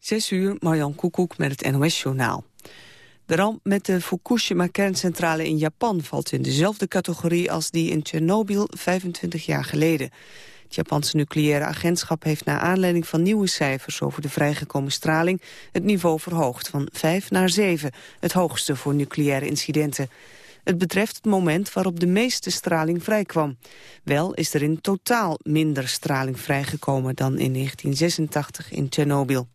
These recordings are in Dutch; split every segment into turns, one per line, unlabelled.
Zes uur, Marjan Koekoek met het NOS-journaal. De ramp met de Fukushima-kerncentrale in Japan valt in dezelfde categorie als die in Tsjernobyl 25 jaar geleden. Het Japanse nucleaire agentschap heeft naar aanleiding van nieuwe cijfers over de vrijgekomen straling het niveau verhoogd van 5 naar 7, het hoogste voor nucleaire incidenten. Het betreft het moment waarop de meeste straling vrijkwam. Wel is er in totaal minder straling vrijgekomen dan in 1986 in Tsjernobyl.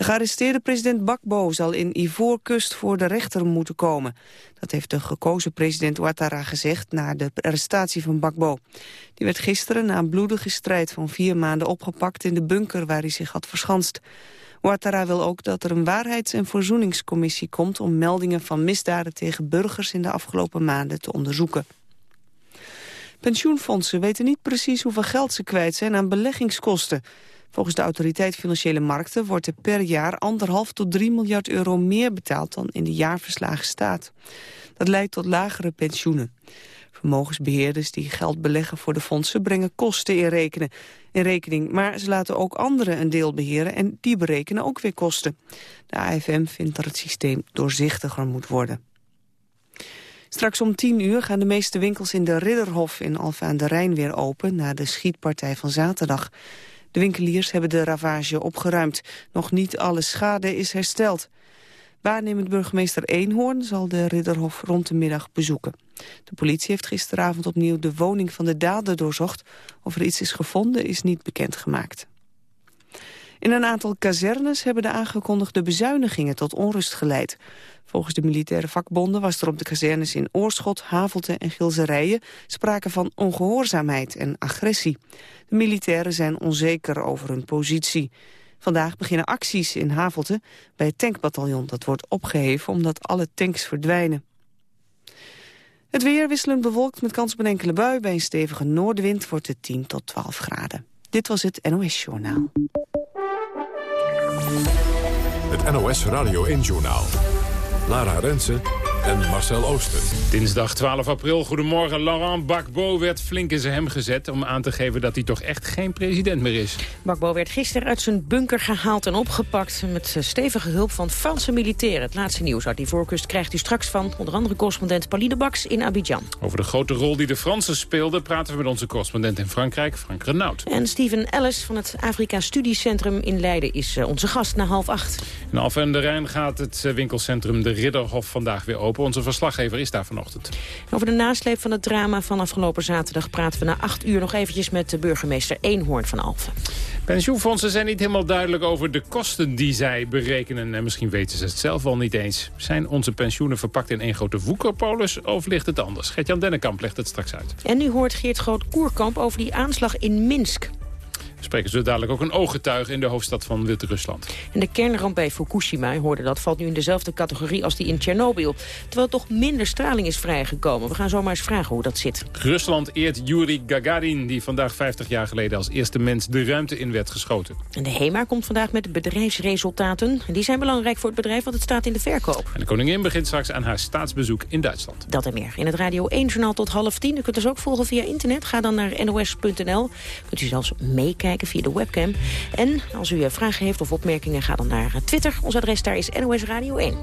De gearresteerde president Bakbo zal in Ivoorkust voor de rechter moeten komen. Dat heeft de gekozen president Ouattara gezegd na de arrestatie van Bakbo. Die werd gisteren na een bloedige strijd van vier maanden opgepakt in de bunker waar hij zich had verschanst. Ouattara wil ook dat er een waarheids- en verzoeningscommissie komt... om meldingen van misdaden tegen burgers in de afgelopen maanden te onderzoeken. Pensioenfondsen weten niet precies hoeveel geld ze kwijt zijn aan beleggingskosten. Volgens de autoriteit Financiële Markten wordt er per jaar anderhalf tot 3 miljard euro meer betaald dan in de jaarverslagen staat. Dat leidt tot lagere pensioenen. Vermogensbeheerders die geld beleggen voor de fondsen brengen kosten in, in rekening. Maar ze laten ook anderen een deel beheren en die berekenen ook weer kosten. De AFM vindt dat het systeem doorzichtiger moet worden. Straks om 10 uur gaan de meeste winkels in de Ridderhof in Alfa aan de Rijn weer open... na de schietpartij van zaterdag. De winkeliers hebben de ravage opgeruimd. Nog niet alle schade is hersteld. Waarnemend burgemeester Eenhoorn zal de Ridderhof rond de middag bezoeken. De politie heeft gisteravond opnieuw de woning van de dader doorzocht. Of er iets is gevonden is niet bekendgemaakt. In een aantal kazernes hebben de aangekondigde bezuinigingen tot onrust geleid. Volgens de militaire vakbonden was er op de kazernes in Oorschot, Havelte en Gilserijen sprake van ongehoorzaamheid en agressie. De militairen zijn onzeker over hun positie. Vandaag beginnen acties in Havelte bij het tankbataljon. Dat wordt opgeheven omdat alle tanks verdwijnen. Het weer wisselend bewolkt met kans op een enkele bui. Bij een stevige noordenwind wordt het 10 tot 12 graden. Dit was het NOS Journaal.
Het NOS Radio 1 Journaal. Lara Rensen en Marcel Ooster.
Dinsdag 12 april, goedemorgen. Laurent Gbagbo werd flink in zijn hem gezet... om aan te geven dat hij toch echt geen president meer is.
Gbagbo werd gisteren uit zijn bunker gehaald en opgepakt... met stevige hulp van Franse militairen. Het laatste nieuws uit die voorkust krijgt u straks van... onder andere correspondent Pauline Baks in Abidjan.
Over de grote rol die de Fransen speelden... praten we met onze correspondent in Frankrijk, Frank Renaud.
En Steven Ellis van het Afrika Studiecentrum in Leiden... is eh, onze gast na half acht.
In Alphen en de Rijn gaat het eh, winkelcentrum De Ridderhof vandaag weer open. Onze verslaggever is daar vanochtend.
Over de nasleep van het drama van afgelopen zaterdag... praten we na acht uur nog eventjes met de burgemeester Eenhoorn van Alphen.
Pensioenfondsen zijn niet helemaal duidelijk over de kosten die zij berekenen. En misschien weten ze het zelf wel niet eens. Zijn onze pensioenen verpakt in één grote woekerpolis of ligt het anders? Gert-Jan Dennekamp legt het straks uit.
En nu hoort Geert Groot-Koerkamp over die aanslag in Minsk
spreken ze dadelijk ook een ooggetuige in de hoofdstad van Wit-Rusland.
En de kernramp bij Fukushima, hoorde dat, valt nu in dezelfde categorie als die in Tsjernobyl. Terwijl toch minder straling is vrijgekomen. We gaan zomaar eens vragen hoe dat zit.
Rusland eert Yuri Gagarin, die vandaag 50 jaar geleden als eerste mens de ruimte in werd geschoten.
En de HEMA komt vandaag met bedrijfsresultaten. En die zijn belangrijk voor het bedrijf, want het staat in de verkoop.
En de koningin begint straks aan haar staatsbezoek in Duitsland.
Dat en meer in het Radio 1-journaal tot half tien. U kunt ons ook volgen via internet. Ga dan naar nos.nl. Kunt u zelfs meekijken via de webcam. En als u vragen heeft of opmerkingen, ga dan naar Twitter. Ons adres daar is NOS Radio 1.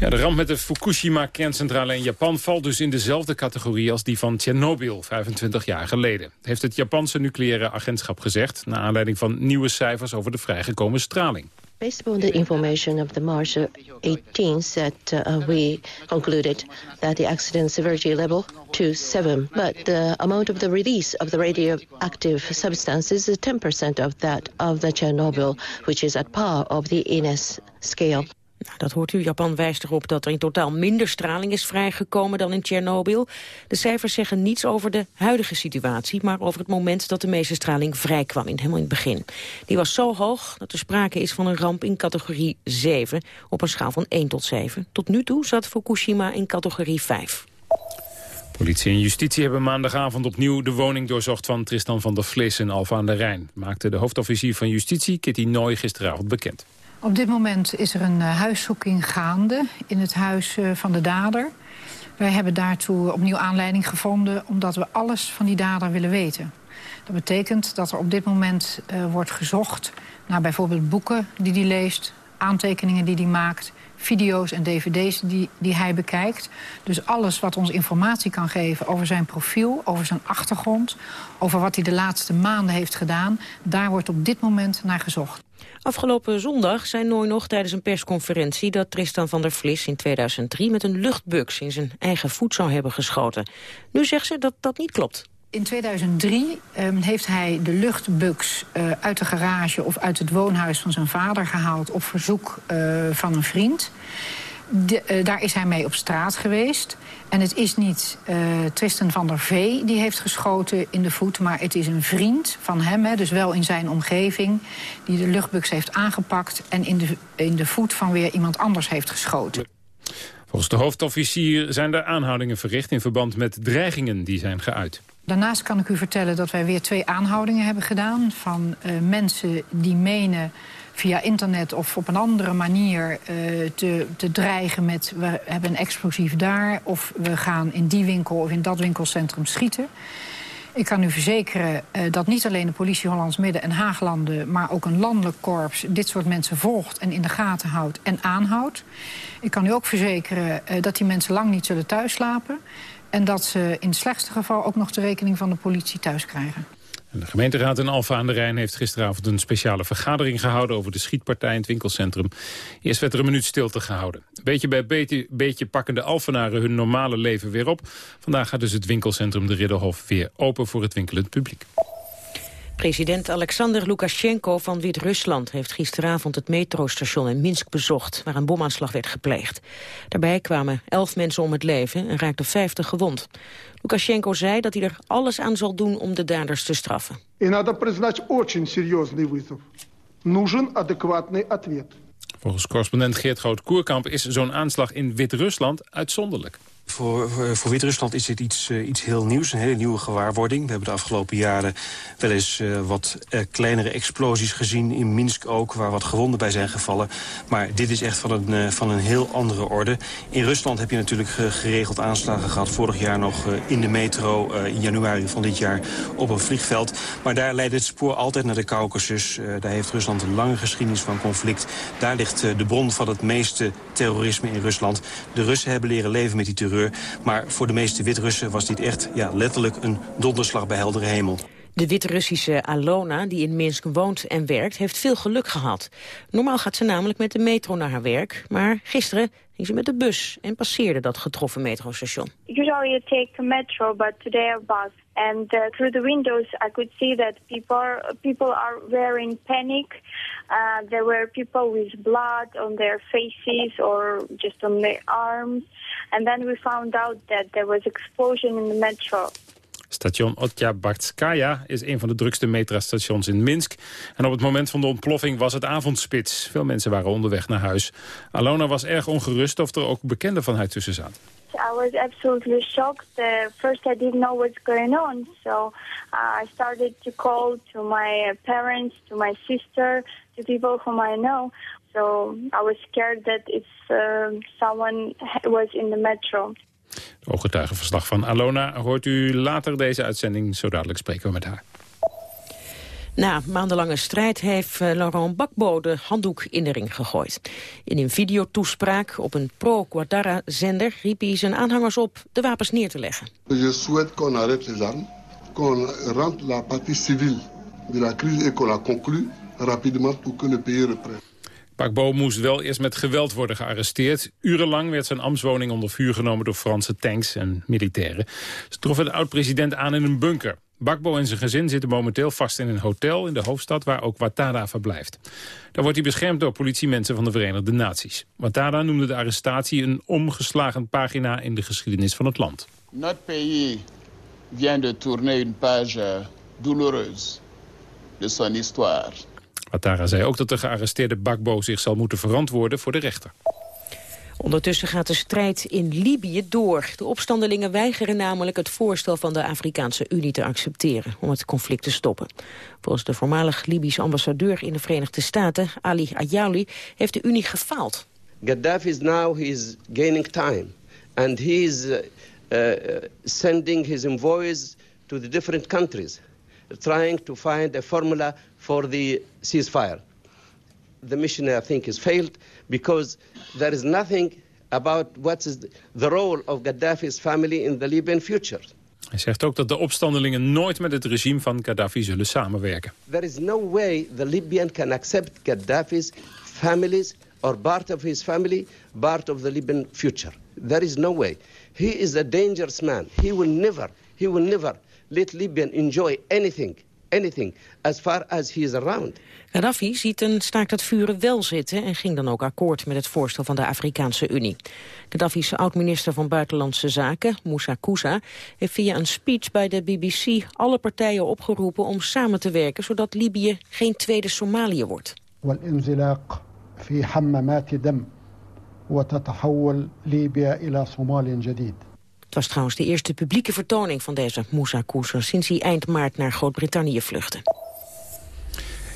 Ja, de ramp met de Fukushima-kerncentrale in Japan valt dus in dezelfde categorie als die van Tsjernobyl, 25 jaar geleden. Heeft het Japanse nucleaire agentschap gezegd, naar aanleiding van nieuwe cijfers over de vrijgekomen straling.
Based upon the information of the March 18th, that uh, we concluded that the accident severity level to 7, but the amount of the release of the radioactive substances is 10% of that of the Chernobyl, which is at par of the INES scale.
Nou, dat hoort u. Japan wijst erop dat er in totaal minder straling is vrijgekomen dan in Tsjernobyl. De cijfers zeggen niets over de huidige situatie... maar over het moment dat de meeste straling vrijkwam, in, helemaal in het begin. Die was zo hoog dat er sprake is van een ramp in categorie 7... op een schaal van 1 tot 7. Tot nu toe zat Fukushima in categorie 5.
Politie en justitie hebben maandagavond opnieuw de woning doorzocht van Tristan van der Vlis in Alfa aan de Rijn. Maakte de hoofdofficier van justitie, Kitty Nooy, gisteravond bekend.
Op dit moment is er een uh, huiszoeking gaande in het huis uh, van de dader. Wij hebben daartoe opnieuw aanleiding gevonden... omdat we alles van die dader willen weten. Dat betekent dat er op dit moment uh, wordt gezocht naar bijvoorbeeld boeken die hij leest... aantekeningen die hij maakt, video's en dvd's die, die hij bekijkt. Dus alles wat ons informatie kan geven over zijn profiel, over zijn achtergrond... over wat hij de laatste maanden heeft gedaan, daar wordt op dit moment naar gezocht.
Afgelopen zondag zei Nooi nog tijdens een persconferentie... dat Tristan van der Vlis in 2003 met een luchtbux in zijn eigen voet zou hebben geschoten. Nu zegt ze dat dat niet klopt.
In 2003 um, heeft hij de luchtbux uh, uit de garage of uit het woonhuis van zijn vader gehaald... op verzoek uh, van een vriend. De, uh, daar is hij mee op straat geweest. En het is niet uh, Tristan van der Vee die heeft geschoten in de voet... maar het is een vriend van hem, hè, dus wel in zijn omgeving... die de luchtbux heeft aangepakt en in de, in de voet van weer iemand anders heeft geschoten.
Volgens de hoofdofficier zijn er aanhoudingen verricht... in verband met dreigingen die zijn geuit.
Daarnaast kan ik u vertellen dat wij weer twee aanhoudingen hebben gedaan... van uh, mensen die menen via internet of op een andere manier uh, te, te dreigen met... we hebben een explosief daar of we gaan in die winkel of in dat winkelcentrum schieten. Ik kan u verzekeren uh, dat niet alleen de politie Hollands Midden en Haaglanden... maar ook een landelijk korps dit soort mensen volgt en in de gaten houdt en aanhoudt. Ik kan u ook verzekeren uh, dat die mensen lang niet zullen thuislapen... En dat ze in het slechtste geval ook nog de rekening van de politie thuis krijgen.
De gemeenteraad in Alfa aan de Rijn heeft gisteravond een speciale vergadering gehouden over de schietpartij in het winkelcentrum. Eerst werd er een minuut stilte gehouden. Beetje bij beetje, pakken de Alfenaren hun normale leven weer op. Vandaag gaat dus het winkelcentrum de Ridderhof weer open voor het winkelend publiek.
President Alexander Lukashenko van Wit-Rusland heeft gisteravond het metrostation in Minsk bezocht, waar een bomaanslag werd gepleegd. Daarbij kwamen elf mensen om het leven en raakten vijftig gewond. Lukashenko zei dat hij er alles aan zal doen om de daders te straffen.
Volgens correspondent Geert Groot-Koerkamp is zo'n aanslag in Wit-Rusland uitzonderlijk.
Voor, voor, Wit-Rusland is dit iets, uh, iets heel nieuws, een hele nieuwe gewaarwording. We hebben de afgelopen jaren wel eens uh, wat uh, kleinere explosies gezien, in Minsk ook, waar wat gewonden bij zijn gevallen. Maar dit is echt van een, van een heel andere orde. In Rusland heb je natuurlijk geregeld aanslagen gehad, vorig jaar nog in de metro, in januari van dit jaar op een vliegveld. Maar daar leidt het spoor altijd naar de Caucasus. daar heeft Rusland een lange geschiedenis van conflict. Daar ligt de bron van het meeste terrorisme in Rusland. De Russen hebben leren leven met die terreur maar voor de meeste Wit-Russen was dit echt ja, letterlijk een donderslag bij heldere hemel.
De Wit-Russische Alona, die in Minsk woont en werkt, heeft veel geluk gehad. Normaal gaat ze namelijk met de metro naar haar werk, maar gisteren ging ze met de bus en passeerde dat getroffen metrostation.
Usually you take a metro, but today a bus. And uh, through the windows I could see that people are, people are wearing panic. Uh, there were people with blood on their faces or just on their arms. And then we found out that there was explosion in the metro.
Station Otjabartskaya is een van de drukste metrastations in Minsk. En op het moment van de ontploffing was het avondspits. Veel mensen waren onderweg naar huis. Alona was erg ongerust of er ook bekenden van haar tussen zaten.
I was absolutely shocked. Uh, first, I didn't know what's going on, so uh, I started to call to my parents, to my sister, to people whom I know. So I was scared that if uh, someone was in the metro.
De ooggetuigenverslag van Alona hoort u later deze uitzending. Zo dadelijk spreken we met haar.
Na maandenlange strijd heeft uh, Laurent Gbagbo de handdoek in de ring gegooid. In een videotoespraak op een pro-Ouattara-zender riep hij zijn aanhangers op de wapens neer te leggen.
Je souhaite qu'on arrête les armes, qu'on rentre la partie civile de la crise et qu'on la conclue rapidement pour que le pays reprenne.
Gbagbo moest wel eerst met geweld worden gearresteerd. Urenlang werd zijn ambtswoning onder vuur genomen door Franse tanks en militairen. Ze troffen de oud-president aan in een bunker. Bakbo en zijn gezin zitten momenteel vast in een hotel in de hoofdstad waar ook Ouattara verblijft. Daar wordt hij beschermd door politiemensen van de Verenigde Naties. Ouattara noemde de arrestatie een omgeslagen pagina in de geschiedenis van het land.
Notre pays vient de tourner une page douloureuse de son histoire.
Ouattara zei ook dat de gearresteerde Bakbo zich zal moeten verantwoorden voor de rechter.
Ondertussen gaat de strijd in Libië door. De opstandelingen weigeren namelijk het voorstel van de Afrikaanse Unie te accepteren om het conflict te stoppen. Volgens de voormalig Libische ambassadeur in de Verenigde Staten, Ali Ayali, heeft de Unie gefaald.
Gaddafi is now he's gaining time and he is uh, uh, sending his envoys to the different countries. Trying to find a formula for the ceasefire. The mission, I think, has failed because there is nothing about what is the role of Gaddafi's family in the Libyan future.
Hij zegt ook dat de opstandelingen nooit met het regime van Gaddafi zullen samenwerken.
There is no way the Libyan can accept Gaddafi's families or part of his family, part of the Libyan future. There is no way. He is a dangerous man. He will never, he will never let Libyan enjoy anything, anything, as far as he is around.
Gaddafi ziet een staakt het vuren wel zitten en ging dan ook akkoord met het voorstel van de Afrikaanse Unie. Gaddafi's oud-minister van Buitenlandse Zaken, Moussa Koussa, heeft via een speech bij de BBC alle partijen opgeroepen om samen te werken, zodat Libië geen tweede Somalië wordt.
في حمامات دم وتتحول ليبيا إلى صومال جديد
Het was trouwens de eerste publieke vertoning van deze Moussa Koussa... sinds hij eind maart naar Groot-Brittannië vluchtte.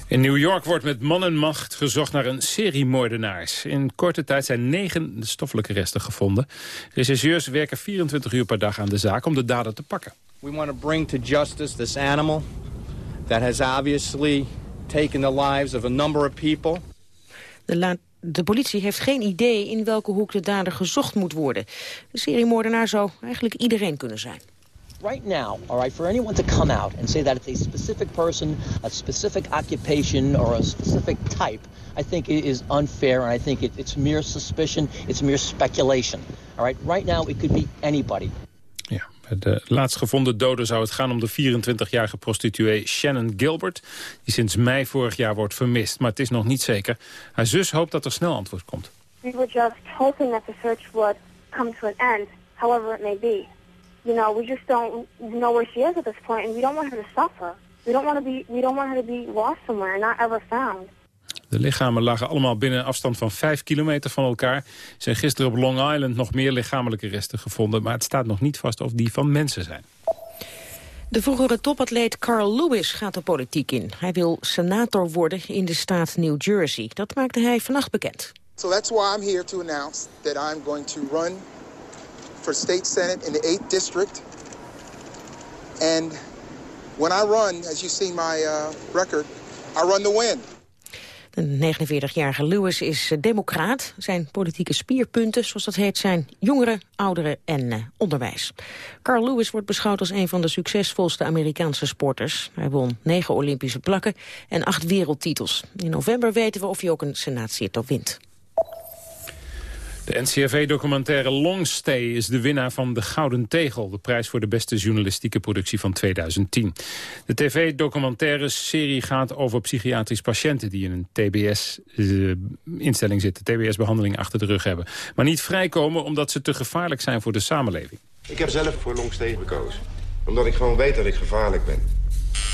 In New York wordt met man en macht gezocht naar een serie moordenaars. In korte tijd zijn negen stoffelijke resten gevonden. Rechercheurs werken 24 uur per dag aan de zaak om de dader te pakken.
We want to bring to justice this animal that has obviously taken the lives of a number of people.
De, de, politie heeft geen idee in welke hoek de dader gezocht moet worden. De seriemoordenaar zou eigenlijk iedereen kunnen zijn.
Right now, all right, for anyone to come out and say that it's a specific person, a specific occupation, or a specific type, I think it is unfair, and I think it, it's mere suspicion, it's mere speculation. All right, right now it could be anybody.
De laatst gevonden dode zou het gaan om de 24-jarige prostituee Shannon Gilbert... die sinds mei vorig jaar wordt vermist. Maar het is nog niet zeker. Haar zus hoopt dat er snel antwoord komt.
We were just hoping that the search would come to an end, however it may be. You know, we just don't know where she is at this point, and we don't want her to suffer. We don't want to be, we don't want her to be lost somewhere and not ever found.
De lichamen lagen allemaal binnen een afstand van 5 kilometer van elkaar. Er zijn gisteren op Long Island nog meer lichamelijke resten gevonden... maar het staat nog niet vast of die van mensen zijn.
De vroegere topatleet Carl Lewis gaat de politiek in. Hij wil senator worden in de staat New Jersey. Dat maakte hij vannacht bekend.
So that's why I'm here to announce that I'm going to run for state senate in the 8th district. And when I run, as you see my uh, record, I run the win.
De 49-jarige Lewis is democraat. Zijn politieke spierpunten, zoals dat heet, zijn jongeren, ouderen en uh, onderwijs. Carl Lewis wordt beschouwd als een van de succesvolste Amerikaanse sporters. Hij won negen Olympische plakken en acht wereldtitels. In november weten we of hij ook een senaatzetel wint.
De NCRV-documentaire Long Stay is de winnaar van de Gouden Tegel... de prijs voor de beste journalistieke productie van 2010. De tv-documentaire-serie gaat over psychiatrisch patiënten... die in een TBS-instelling zitten, TBS-behandeling achter de rug hebben. Maar niet vrijkomen omdat ze te gevaarlijk zijn voor de samenleving.
Ik heb zelf voor Long Stay gekozen. Omdat ik gewoon weet dat ik gevaarlijk ben.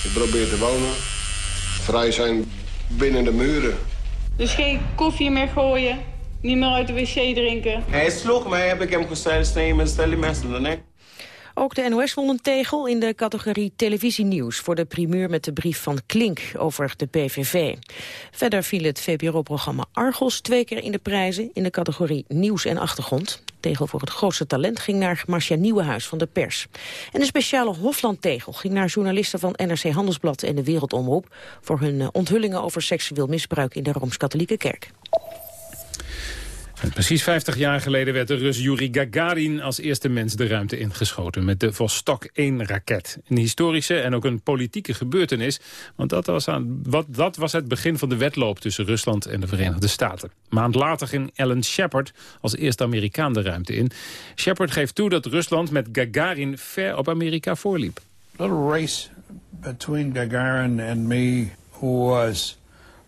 Ik probeer te wonen, vrij zijn binnen de muren.
Dus geen koffie meer gooien, niet meer uit de wc drinken.
Hij sloeg mij, heb ik hem gezegd, stel stel die mensen de nek.
Ook de NOS won een tegel in de categorie televisienieuws... voor de primeur met de brief van Klink over de PVV. Verder viel het VPRO-programma Argos twee keer in de prijzen... in de categorie Nieuws en Achtergrond. tegel voor het grootste talent ging naar Marcia Nieuwenhuis van de Pers. En de speciale Hofland-tegel ging naar journalisten van NRC Handelsblad en de Wereldomroep... voor hun eh, onthullingen over seksueel misbruik in de Rooms-Katholieke Kerk.
Precies 50 jaar geleden werd de Rus Yuri Gagarin als eerste mens de ruimte ingeschoten met de Vostok 1-raket. Een historische en ook een politieke gebeurtenis, want dat was, aan, wat, dat was het begin van de wedloop tussen Rusland en de Verenigde Staten. Maand later ging Alan Shepard als eerste Amerikaan de ruimte in. Shepard geeft toe dat Rusland met Gagarin ver op Amerika voorliep.
Little race between Gagarin and me was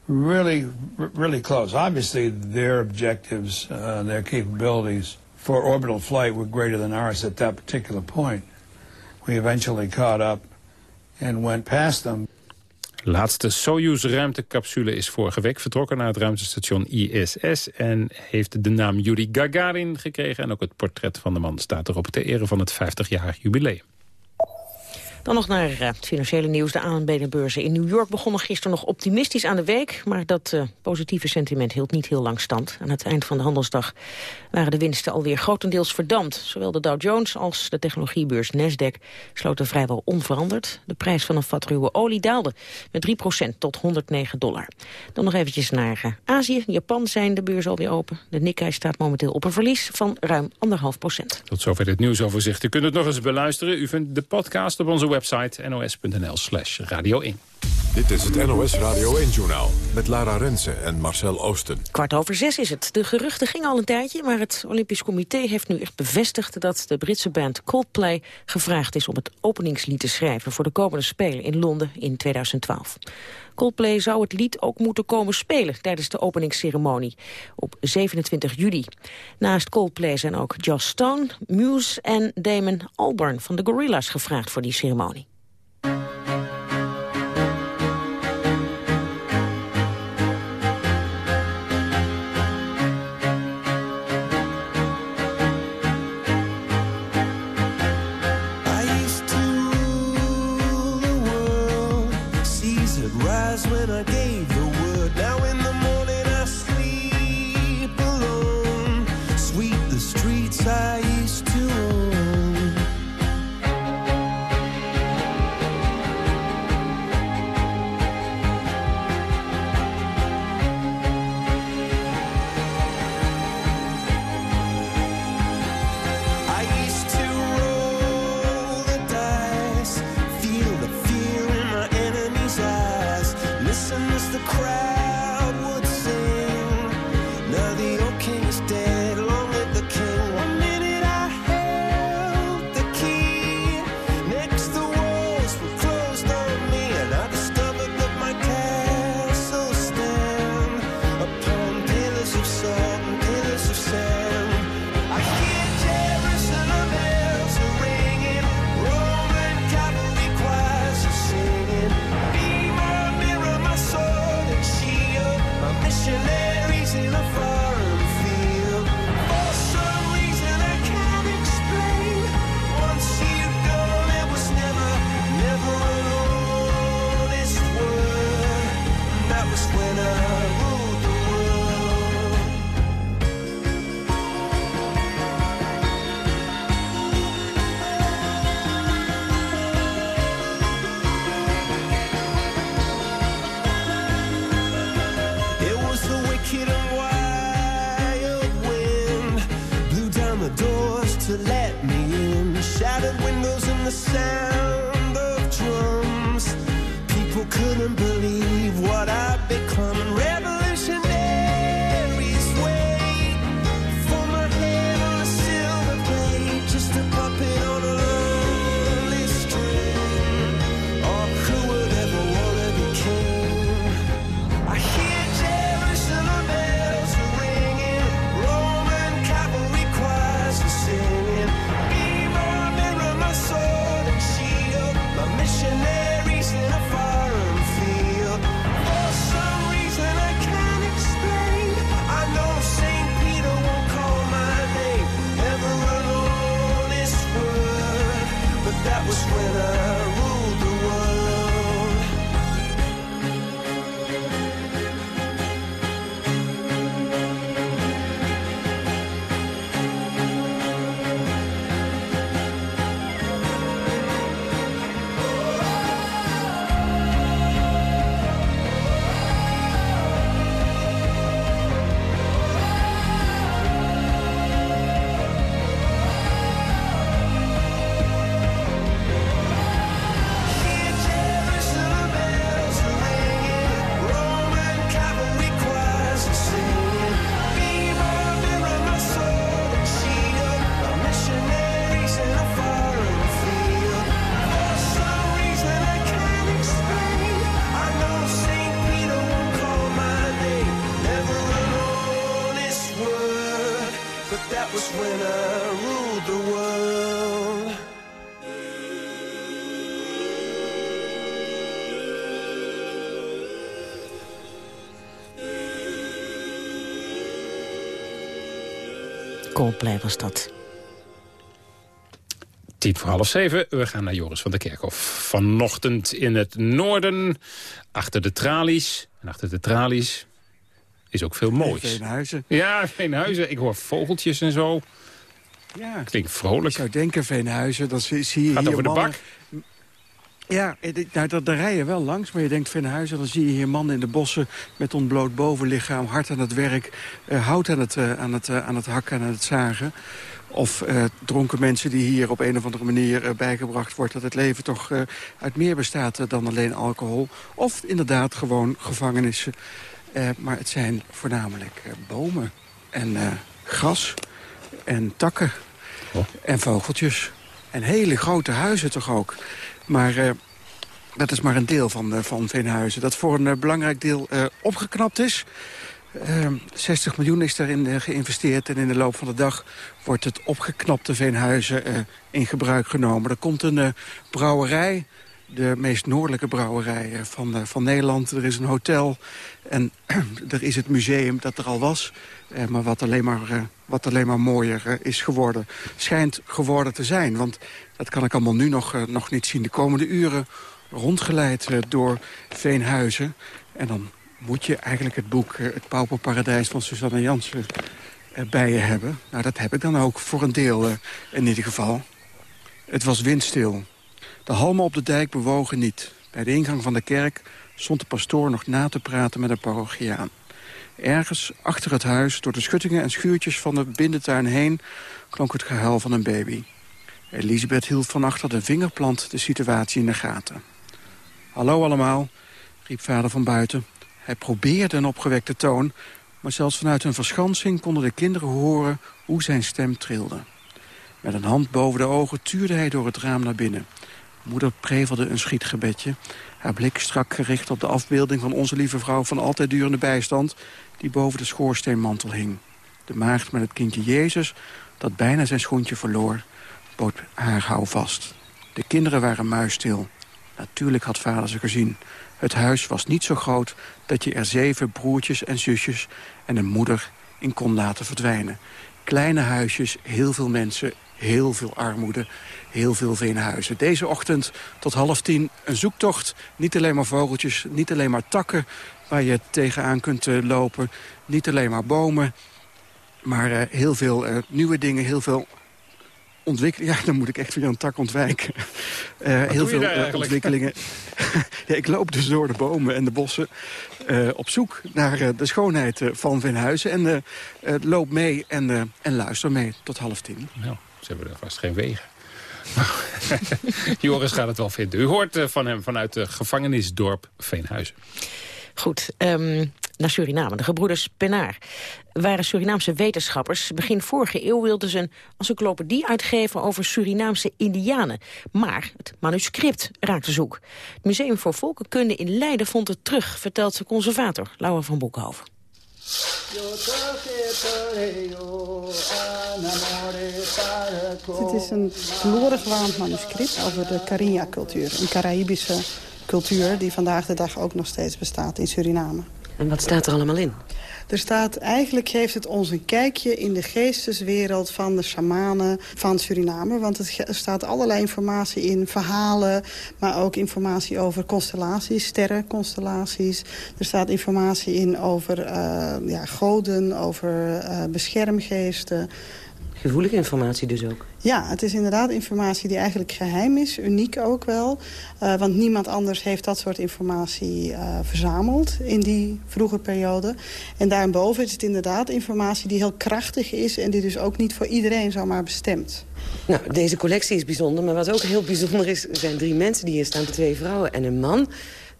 really, really close. Obviously, their objectives, uh, their capabilities for orbital flight were greater than ours at that particular point. We eventually caught up and went past them.
Laatste Soyuz-ruimtecapsule is vorige week vertrokken naar het ruimtestation ISS... en heeft de naam Yuri Gagarin gekregen. En ook het portret van de man staat erop ter ere van het 50-jarig jubileum.
Dan nog naar uh, het financiële nieuws. De aanbedenbeurzen in New York begonnen gisteren nog optimistisch aan de week. Maar dat uh, positieve sentiment hield niet heel lang stand. Aan het eind van de handelsdag waren de winsten alweer grotendeels verdampt. Zowel de Dow Jones als de technologiebeurs Nasdaq sloten vrijwel onveranderd. De prijs van een vat ruwe olie daalde met 3% tot 109 dollar. Dan nog eventjes naar uh, Azië. Japan zijn de beurzen alweer open. De Nikkei staat momenteel op een verlies van ruim 1,5 procent.
Tot zover dit nieuwsoverzicht. U kunt het nog eens beluisteren. U vindt de podcast op onze website nos.nl slash radio 1.
Dit is het NOS Radio 1-journaal met Lara Rensen en Marcel Oosten.
Kwart over zes is het. De geruchten gingen al een tijdje, maar het Olympisch Comité heeft nu echt bevestigd dat de Britse band Coldplay gevraagd is om het openingslied te schrijven voor de komende Spelen in Londen in 2012. Coldplay zou het lied ook moeten komen spelen tijdens de openingsceremonie op 27 juli. Naast Coldplay zijn ook Joss Stone, Muse en Damon Albarn van de Gorillaz gevraagd voor die ceremonie.
Het Tien voor half zeven. We gaan naar Joris van der Kerkhof. Vanochtend in het noorden, achter de tralies. En achter de tralies is ook veel moois.
Veenhuizen.
Ja, Veenhuizen. Ik hoor vogeltjes en zo.
Ja.
Klinkt vrolijk.
Ik zou denken Veenhuizen, zie zie je
Gaat
hier
over de
mannen...
bak.
Ja, nou, daar, daar rij je wel langs, maar je denkt Veenhuizen... dan zie je hier mannen in de bossen met ontbloot bovenlichaam... hard aan het werk, eh, hout aan het, eh, aan, het, eh, aan het hakken en aan het zagen. Of dronken mensen die hier op een of andere manier bijgebracht wordt... dat het leven toch uit meer bestaat dan alleen alcohol. Of inderdaad gewoon gevangenissen. Maar het zijn voornamelijk bomen en gras en takken en vogeltjes. En hele grote huizen toch ook. Maar eh, dat is maar een deel van, eh, van Veenhuizen. Dat voor een eh, belangrijk deel opgeknapt is. Eh, 60 miljoen is daarin geïnvesteerd. En in de loop van de dag wordt het opgeknapte Veenhuizen in gebruik genomen. Er komt een brouwerij, de meest noordelijke brouwerij van, van Nederland. Er is een hotel en er is het museum dat er al was. Maar wat alleen maar, wat alleen maar mooier is geworden. Schijnt geworden te zijn, want dat kan ik allemaal nu nog, eh, nog niet zien. De komende uren rondgeleid eh, door Veenhuizen. En dan moet je eigenlijk het boek eh, Het Pauperparadijs van Susanne Jansen bij je hebben. Nou, dat heb ik dan ook voor een deel in ieder geval. Het was windstil. De halmen op de dijk bewogen niet. Bij de ingang van de kerk stond de pastoor nog na te praten met een parochiaan. Ergens achter het huis, door de schuttingen en schuurtjes van de binnentuin heen... klonk het gehuil van een baby. Elisabeth hield van achter de vingerplant de situatie in de gaten. Hallo allemaal, riep vader van buiten. Hij probeerde een opgewekte toon... maar zelfs vanuit hun verschansing konden de kinderen horen hoe zijn stem trilde. Met een hand boven de ogen tuurde hij door het raam naar binnen. Moeder prevelde een schietgebedje. Haar blik strak gericht op de afbeelding van onze lieve vrouw van altijd durende bijstand... die boven de schoorsteenmantel hing. De maagd met het kindje Jezus, dat bijna zijn schoentje verloor, bood haar houvast. De kinderen waren muisstil. Natuurlijk had vader ze gezien. Het huis was niet zo groot dat je er zeven broertjes en zusjes en een moeder in kon laten verdwijnen. Kleine huisjes, heel veel mensen, heel veel armoede, heel veel veenhuizen. Deze ochtend tot half tien een zoektocht. Niet alleen maar vogeltjes, niet alleen maar takken waar je tegenaan kunt eh, lopen. Niet alleen maar bomen, maar eh, heel veel eh, nieuwe dingen, heel veel ontwikkelingen. Ja, dan moet ik echt weer een tak ontwijken. Eh, heel
doe je
veel
daar
eh, ontwikkelingen. ja, ik loop dus door de bomen en de bossen eh, op zoek naar de schoonheid van Venhuizen. En loop mee en, eh, en luister mee tot half tien.
Nou, ze hebben er vast geen wegen. Joris gaat het wel vinden. U hoort van hem vanuit de gevangenisdorp Veenhuizen.
Goed, ehm, naar Suriname. De gebroeders Penaar waren Surinaamse wetenschappers. Begin vorige eeuw wilden ze een encyclopedie uitgeven over Surinaamse indianen. Maar het manuscript raakte zoek. Het Museum voor Volkenkunde in Leiden vond het terug, vertelt zijn conservator Laura van Boekhoven.
Het is een verloren gewaand manuscript over de Carinha-cultuur. Een Caraïbische cultuur die vandaag de dag ook nog steeds bestaat in Suriname.
En wat staat er allemaal in?
Er staat, eigenlijk geeft het ons een kijkje in de geesteswereld van de shamanen van Suriname. Want er staat allerlei informatie in, verhalen, maar ook informatie over constellaties, sterrenconstellaties. Er staat informatie in over eh, ja, goden, over eh, beschermgeesten.
Gevoelige informatie dus ook.
Ja, het is inderdaad informatie die eigenlijk geheim is, uniek ook wel. Eh, want niemand anders heeft dat soort informatie eh, verzameld in die vroege periode. En daarboven is het inderdaad informatie die heel krachtig is... en die dus ook niet voor iedereen zomaar bestemd.
Nou, deze collectie is bijzonder, maar wat ook heel bijzonder is... zijn drie mensen die hier staan, twee vrouwen en een man.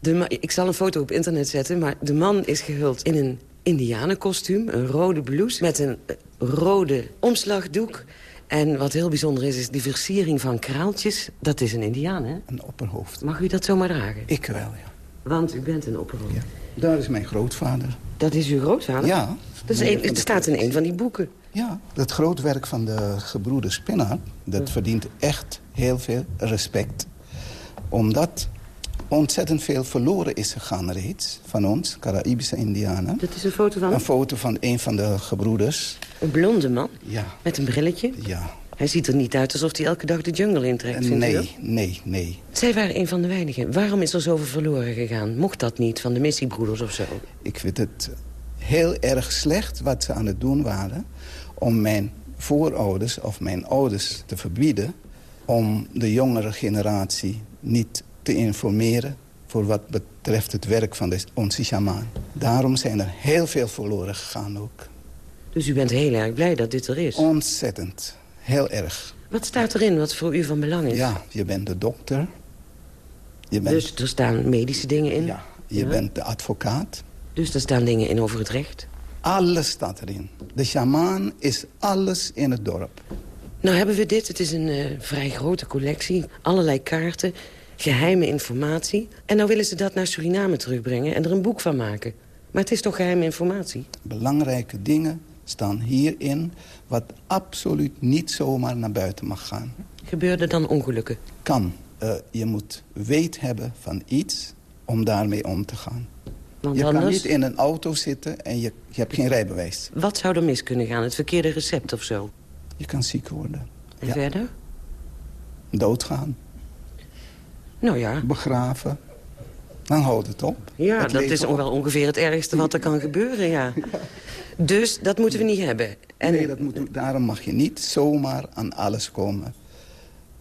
De ma- ik zal een foto op internet zetten, maar de man is gehuld in een indianenkostuum... een rode blouse met een eh, rode omslagdoek... En wat heel bijzonder is, is die versiering van kraaltjes. Dat is een indiaan, hè?
Een opperhoofd.
Mag u dat zomaar dragen?
Ik wel, ja.
Want u bent een opperhoofd.
Daar is mijn grootvader.
Dat is uw grootvader?
Ja.
Dat is een, het staat in een van die boeken.
Ja, dat groot werk van de gebroeders Spinner... dat verdient echt heel veel respect. Omdat ontzettend veel verloren is gegaan reeds van ons, Caraïbische indianen.
Dat is een foto van?
Een foto van een van de gebroeders.
Een blonde man?
Ja.
Met een brilletje?
Ja.
Hij ziet er niet uit alsof hij elke dag de jungle intrekt, vindt u dat?
Nee, nee, nee.
Zij waren een van de weinigen. Waarom is er zoveel verloren gegaan? Mocht dat niet van de missiebroeders of zo?
Ik vind het heel erg slecht wat ze aan het doen waren... om mijn voorouders of mijn ouders te verbieden... om de jongere generatie niet te informeren... voor wat betreft het werk van de, onze shamaan. Daarom zijn er heel veel verloren gegaan ook.
Dus u bent heel erg blij dat dit er is?
Ontzettend. Heel erg.
Wat staat erin wat voor u van belang is?
Ja, je bent de dokter. Je bent,
Dus er staan medische dingen in?
Ja, je
Ja.
bent de advocaat.
Dus er staan dingen in over het recht?
Alles staat erin. De shamaan is alles in het dorp.
Nou hebben we dit. Het is een eh, vrij grote collectie. Allerlei kaarten, geheime informatie. En nou willen ze dat naar Suriname terugbrengen en er een boek van maken. Maar het is toch geheime informatie?
Belangrijke dingen staan hierin... wat absoluut niet zomaar naar buiten mag gaan.
Gebeuren dan ongelukken?
Kan. Eh, je moet weet hebben van iets om daarmee om te gaan.
Want
je kan niet in een auto zitten en je, je hebt geen rijbewijs.
Wat zou er mis kunnen gaan? Het verkeerde recept of zo?
Je kan ziek worden.
En
Ja.
verder?
Doodgaan.
Nou ja.
Begraven. Dan houdt het op.
Ja,
Het
dat is
op.
wel ongeveer het ergste wat er kan gebeuren, ja. Dus dat moeten we niet hebben. En
Nee, dat moet, daarom mag je niet zomaar aan alles komen.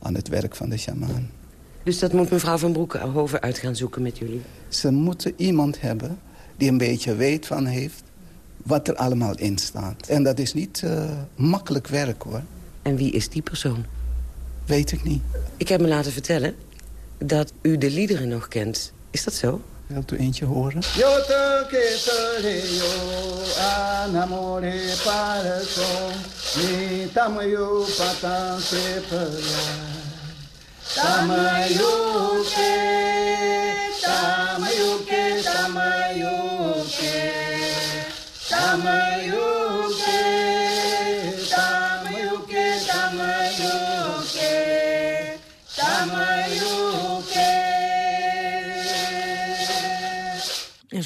Aan het werk van de shamaan.
Dus dat moet mevrouw van Broekhoven uit gaan zoeken met jullie.
Ze moeten iemand hebben die een beetje weet van heeft... wat er allemaal in staat. En dat is niet eh, makkelijk werk, hoor.
En wie is die persoon?
Weet ik niet.
Ik heb me laten vertellen dat u de liederen nog kent. Is dat zo?
Wilt u eentje horen? Yo te quiero anamore paraso ni tamayo patan tamayuke,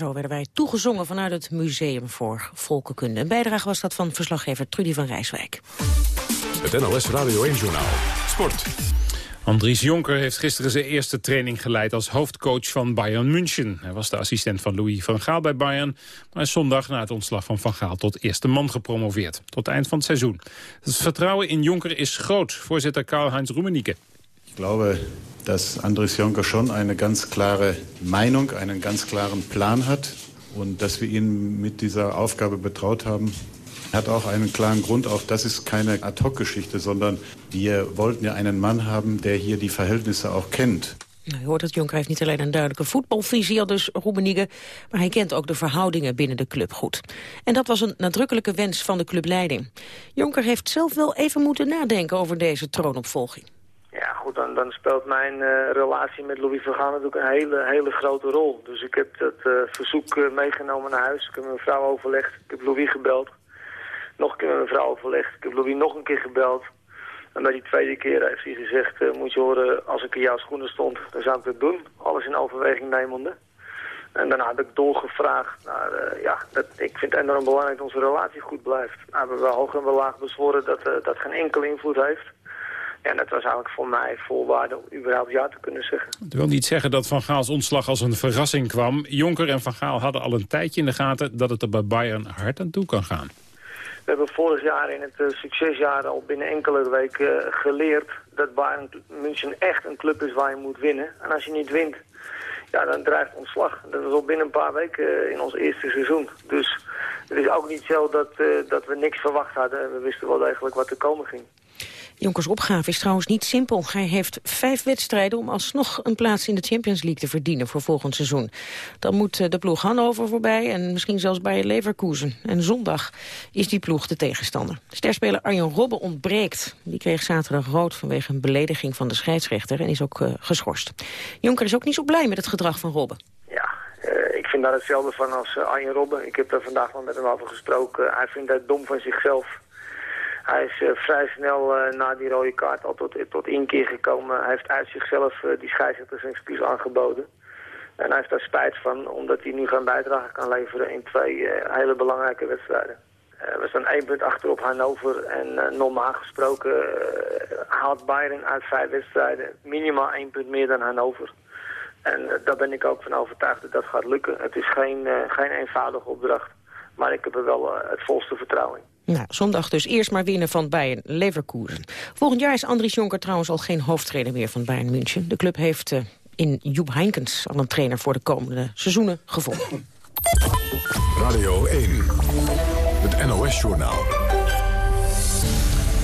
zo werden wij toegezongen vanuit het Museum voor Volkenkunde. Een bijdrage was dat van verslaggever Trudy van Rijswijk.
Het NOS Radio 1-journaal. Sport.
Andries Jonker heeft gisteren zijn eerste training geleid als hoofdcoach van Bayern München. Hij was de assistent van Louis van Gaal bij Bayern, maar is zondag na het ontslag van Van Gaal tot eerste man gepromoveerd. Tot het eind van het seizoen. Het vertrouwen in Jonker is groot, voorzitter Karl-Heinz Rummenigge.
Ich glaube, dass Andres Jonker schon eine ganz klare Meinung, einen ganz klaren Plan hat und dass wir ihn mit dieser Aufgabe betraut haben, hat auch einen klaren Grund. Auch das ist keine Ad-Hoc-Geschichte, sondern wir wollten ja einen Mann haben, der hier die Verhältnisse auch kennt.
Nou, je hoort dat Jonker heeft niet alleen een duidelijke voetbalvisie, al dus Roemenigge, maar hij kent ook de verhoudingen binnen de club goed. En dat was een nadrukkelijke wens van de clubleiding. Jonker heeft zelf wel even moeten nadenken over deze troonopvolging.
Ja, goed, dan, dan speelt mijn eh, relatie met Louis van Gaal natuurlijk een hele, hele grote rol. Dus ik heb dat eh, verzoek eh, meegenomen naar huis. Ik heb mijn vrouw overlegd. Ik heb Louis gebeld. Nog een keer met mijn vrouw overlegd. Ik heb Louis nog een keer gebeld. En bij die tweede keer heeft hij gezegd, moet je horen, als ik in jouw schoenen stond, dan zou ik dat doen. Alles in overweging nemende. En daarna heb ik doorgevraagd. Eh, ja, dat, ik vind het enorm belangrijk dat onze relatie goed blijft. Nou, hebben we hoog en wel laag bezworen dat dat geen enkele invloed heeft. En dat was eigenlijk voor mij voorwaarde om überhaupt ja te kunnen zeggen.
Dat wil niet zeggen dat Van Gaals ontslag als een verrassing kwam. Jonker en Van Gaal hadden al een tijdje in de gaten dat het er bij Bayern hard aan toe kan gaan.
We hebben vorig jaar in het eh, succesjaar al binnen enkele weken eh, geleerd dat Bayern München echt een club is waar je moet winnen. En als je niet wint, ja, dan dreigt ontslag. Dat was al binnen een paar weken eh, in ons eerste seizoen. Dus het is ook niet zo dat, dat we niks verwacht hadden. We wisten wel degelijk wat er komen ging.
Jonkers opgave is trouwens niet simpel. Hij heeft vijf wedstrijden om alsnog een plaats in de Champions League te verdienen voor volgend seizoen. Dan moet eh, de ploeg Hannover voorbij en misschien zelfs bij Leverkusen. En zondag is die ploeg de tegenstander. Sterspeler Arjen Robben ontbreekt. Die kreeg zaterdag rood vanwege een belediging van de scheidsrechter en is ook eh, geschorst. Jonker is ook niet zo blij met het gedrag van Robben.
Eh, ik vind daar hetzelfde van als Arjen Robben. Ik heb daar vandaag wel met hem over gesproken. hij vindt het dom van zichzelf. Hij is uh, vrij snel uh, na die rode kaart al tot, tot inkeer gekomen. Hij heeft uit zichzelf uh, die scheidsrechter zijn aangeboden. En hij heeft daar spijt van, omdat hij nu geen bijdrage kan leveren in twee hele belangrijke wedstrijden. we staan één punt achter op Hannover. En normaal gesproken haalt Bayern uit vijf wedstrijden minimaal één punt meer dan Hannover. En daar ben ik ook van overtuigd dat dat gaat lukken. Het is geen, geen eenvoudige opdracht. Maar ik heb er wel het volste vertrouwen in.
Nou, zondag dus eerst maar winnen van Bayern Leverkusen. Volgend jaar is Andries Jonker trouwens al geen hoofdtrainer meer van Bayern München. De club heeft uh, in Joep Heinkens al een trainer voor de komende seizoenen gevonden.
Radio 1, het NOS-journaal.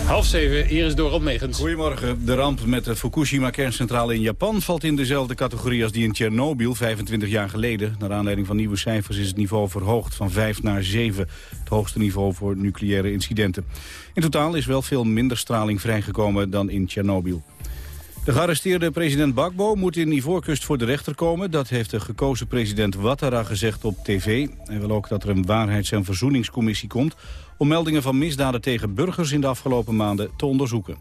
Half zeven, hier is Dorot Megens.
Goedemorgen. De ramp met de Fukushima-kerncentrale in Japan valt in dezelfde categorie als die in Tsjernobyl 25 jaar geleden. Naar aanleiding van nieuwe cijfers is het niveau verhoogd van 5 naar 7. Het hoogste niveau voor nucleaire incidenten. In totaal is wel veel minder straling vrijgekomen dan in Tsjernobyl. De gearresteerde president Bakbo moet in Ivoorkust voor de rechter komen. Dat heeft de gekozen president Ouattara gezegd op tv. Hij wil ook dat er een waarheids- en verzoeningscommissie komt... om meldingen van misdaden tegen burgers in de afgelopen maanden te onderzoeken.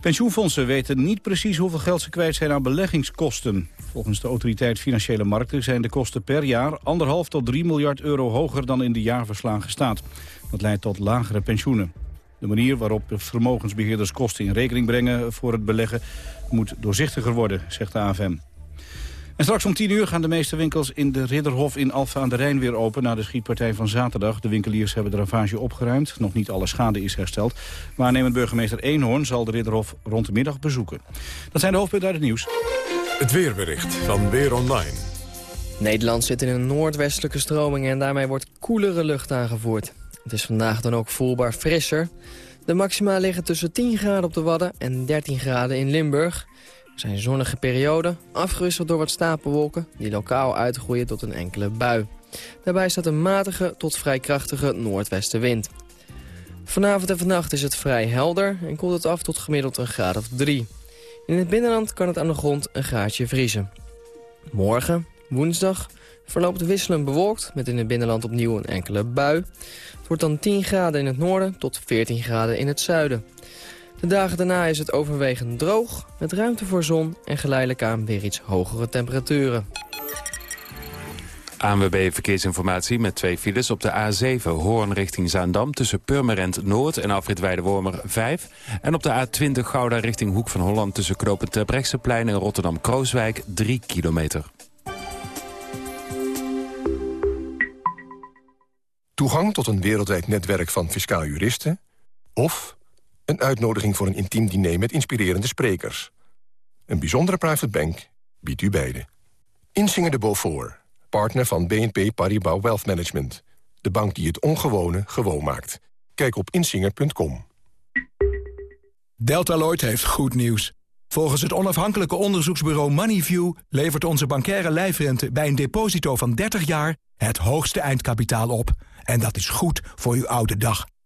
Pensioenfondsen weten niet precies hoeveel geld ze kwijt zijn aan beleggingskosten. Volgens de autoriteit Financiële Markten zijn de kosten per jaar... anderhalf tot 3 miljard euro hoger dan in de jaarverslagen staat. Dat leidt tot lagere pensioenen. De manier waarop vermogensbeheerders kosten in rekening brengen voor het beleggen moet doorzichtiger worden, zegt de AFM. En straks om 10 uur gaan de meeste winkels in de Ridderhof in Alfa aan de Rijn weer open... na de schietpartij van zaterdag. De winkeliers hebben de ravage opgeruimd. Nog niet alle schade is hersteld. Waarnemend burgemeester Eenhoorn zal de Ridderhof rond de middag bezoeken. Dat zijn de hoofdpunten uit het nieuws.
Het weerbericht van Weer Online.
Nederland zit in een noordwestelijke stroming en daarmee wordt koelere lucht aangevoerd. Het is vandaag dan ook voelbaar frisser. De maxima liggen tussen 10 graden op de Wadden en 13 graden in Limburg. Zijn zonnige perioden, afgerusteld door wat stapelwolken... die lokaal uitgroeien tot een enkele bui. Daarbij staat een matige tot vrij krachtige noordwestenwind. Vanavond en vannacht is het vrij helder en koelt het af tot gemiddeld een graad of 3. In het binnenland kan het aan de grond een graadje vriezen. Morgen, woensdag, verloopt wisselend bewolkt... met in het binnenland opnieuw een enkele bui wordt dan 10 graden in het noorden tot 14 graden in het zuiden. De dagen daarna is het overwegend droog, met ruimte voor zon en geleidelijk aan weer iets hogere temperaturen.
ANWB Verkeersinformatie met twee files op de A7 Hoorn richting Zaandam... tussen Purmerend Noord en Afrit Weidewormer 5. En op de A20 Gouda richting Hoek van Holland... tussen Knopen Terbrechtseplein en Rotterdam-Krooswijk 3 kilometer.
Toegang tot een wereldwijd netwerk van fiscaal juristen... of een uitnodiging voor een intiem diner met inspirerende sprekers. Een bijzondere private bank biedt u beide. Insinger de Beaufort, partner van BNP Paribas Wealth Management. De bank die het ongewone gewoon maakt. Kijk op insinger.com.
Deltaloid heeft goed nieuws. Volgens het onafhankelijke onderzoeksbureau Moneyview... levert onze bankaire lijfrente bij een deposito van 30 jaar... het hoogste eindkapitaal op... En dat is goed voor uw oude dag.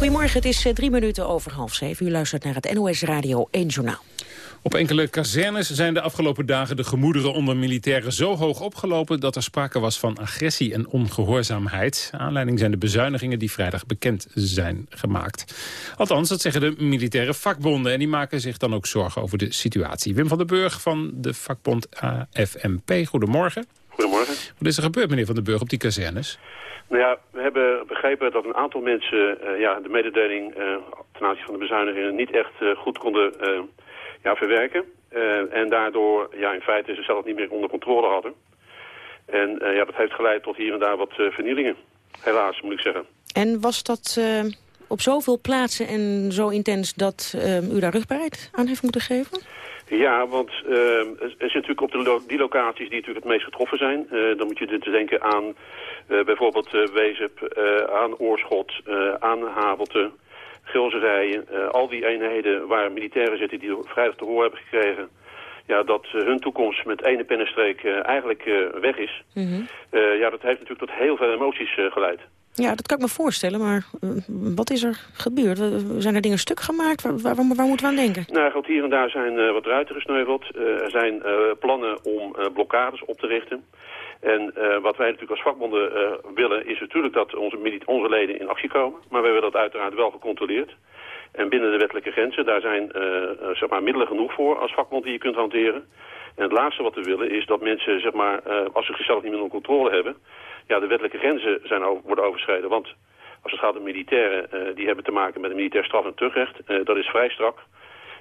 Goedemorgen, het is eh, drie minuten over half zeven. U luistert naar het NOS Radio 1 Journaal.
Op enkele kazernes zijn de afgelopen dagen de gemoederen onder militairen zo hoog opgelopen dat er sprake was van agressie en ongehoorzaamheid. Aanleiding zijn de bezuinigingen die vrijdag bekend zijn gemaakt. Althans, dat zeggen de militaire vakbonden en die maken zich dan ook zorgen over de situatie. Wim van den Burg van de vakbond AFMP, goedemorgen.
Goedemorgen.
Wat is er gebeurd, meneer van den Burg, op die kazernes?
Nou ja, we hebben begrepen dat een aantal mensen uh, ja, de mededeling uh, ten aanzien van de bezuinigingen niet echt uh, goed konden ja, verwerken. en daardoor ja, in feite ze zelf niet meer onder controle hadden. En ja, dat heeft geleid tot hier en daar wat vernielingen. Helaas, moet ik zeggen.
En was dat op zoveel plaatsen en zo intens dat u daar rugbaarheid aan heeft moeten geven?
Ja, want uh, er is natuurlijk op de lo die locaties die natuurlijk het meest getroffen zijn. Uh, dan moet je dus denken aan uh, bijvoorbeeld uh, Wezep, aan Oorschot, aan Havelte, Gilserijen. al die eenheden waar militairen zitten die vrijdag te horen hebben gekregen... ja, dat hun toekomst met ene pennenstreek eigenlijk weg is.
Mhm.
ja, dat heeft natuurlijk tot heel veel emoties geleid.
Ja, dat kan ik me voorstellen, maar wat is er gebeurd? Zijn er dingen stuk gemaakt? Waar, waar, moeten we aan denken?
Nou, goed, hier en daar zijn wat ruiten gesneuveld. er zijn plannen om blokkades op te richten. En wat wij natuurlijk als vakbonden willen is natuurlijk dat onze, onze leden in actie komen. Maar wij willen dat uiteraard wel gecontroleerd. En binnen de wettelijke grenzen, daar zijn zeg maar, middelen genoeg voor als vakbond die je kunt hanteren. En het laatste wat we willen is dat mensen, zeg maar, als ze zichzelf niet meer onder controle hebben, ja, de wettelijke grenzen zijn worden overschreden. Want als het gaat om militairen, uh, die hebben te maken met een militair straf- en terugrecht. dat is vrij strak.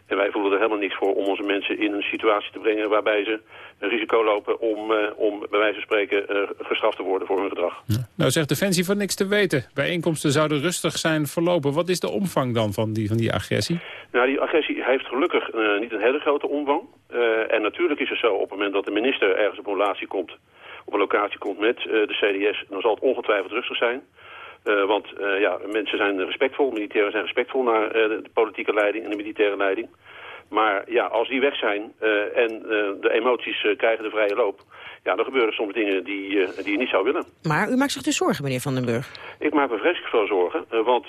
En wij voelen er helemaal niks voor om onze mensen in een situatie te brengen waarbij ze een risico lopen om, uh, om bij wijze van spreken gestraft te worden voor hun gedrag.
Nou zegt Defensie van niks te weten. Bijeenkomsten zouden rustig zijn verlopen. Wat is de omvang dan van die, van die agressie?
Nou, die agressie heeft gelukkig niet een hele grote omvang. en natuurlijk is het zo, op het moment dat de minister ergens op een locatie komt, op een locatie komt met de CDS, dan zal het ongetwijfeld rustig zijn. Uh, want uh, ja, mensen zijn respectvol, militairen zijn respectvol naar uh, de politieke leiding en de militaire leiding. Maar ja, als die weg zijn en de emoties krijgen de vrije loop... ja, dan gebeuren soms dingen die, die je niet zou willen.
Maar u maakt zich dus zorgen, meneer Van den Burg?
Ik maak me vreselijk veel zorgen, want...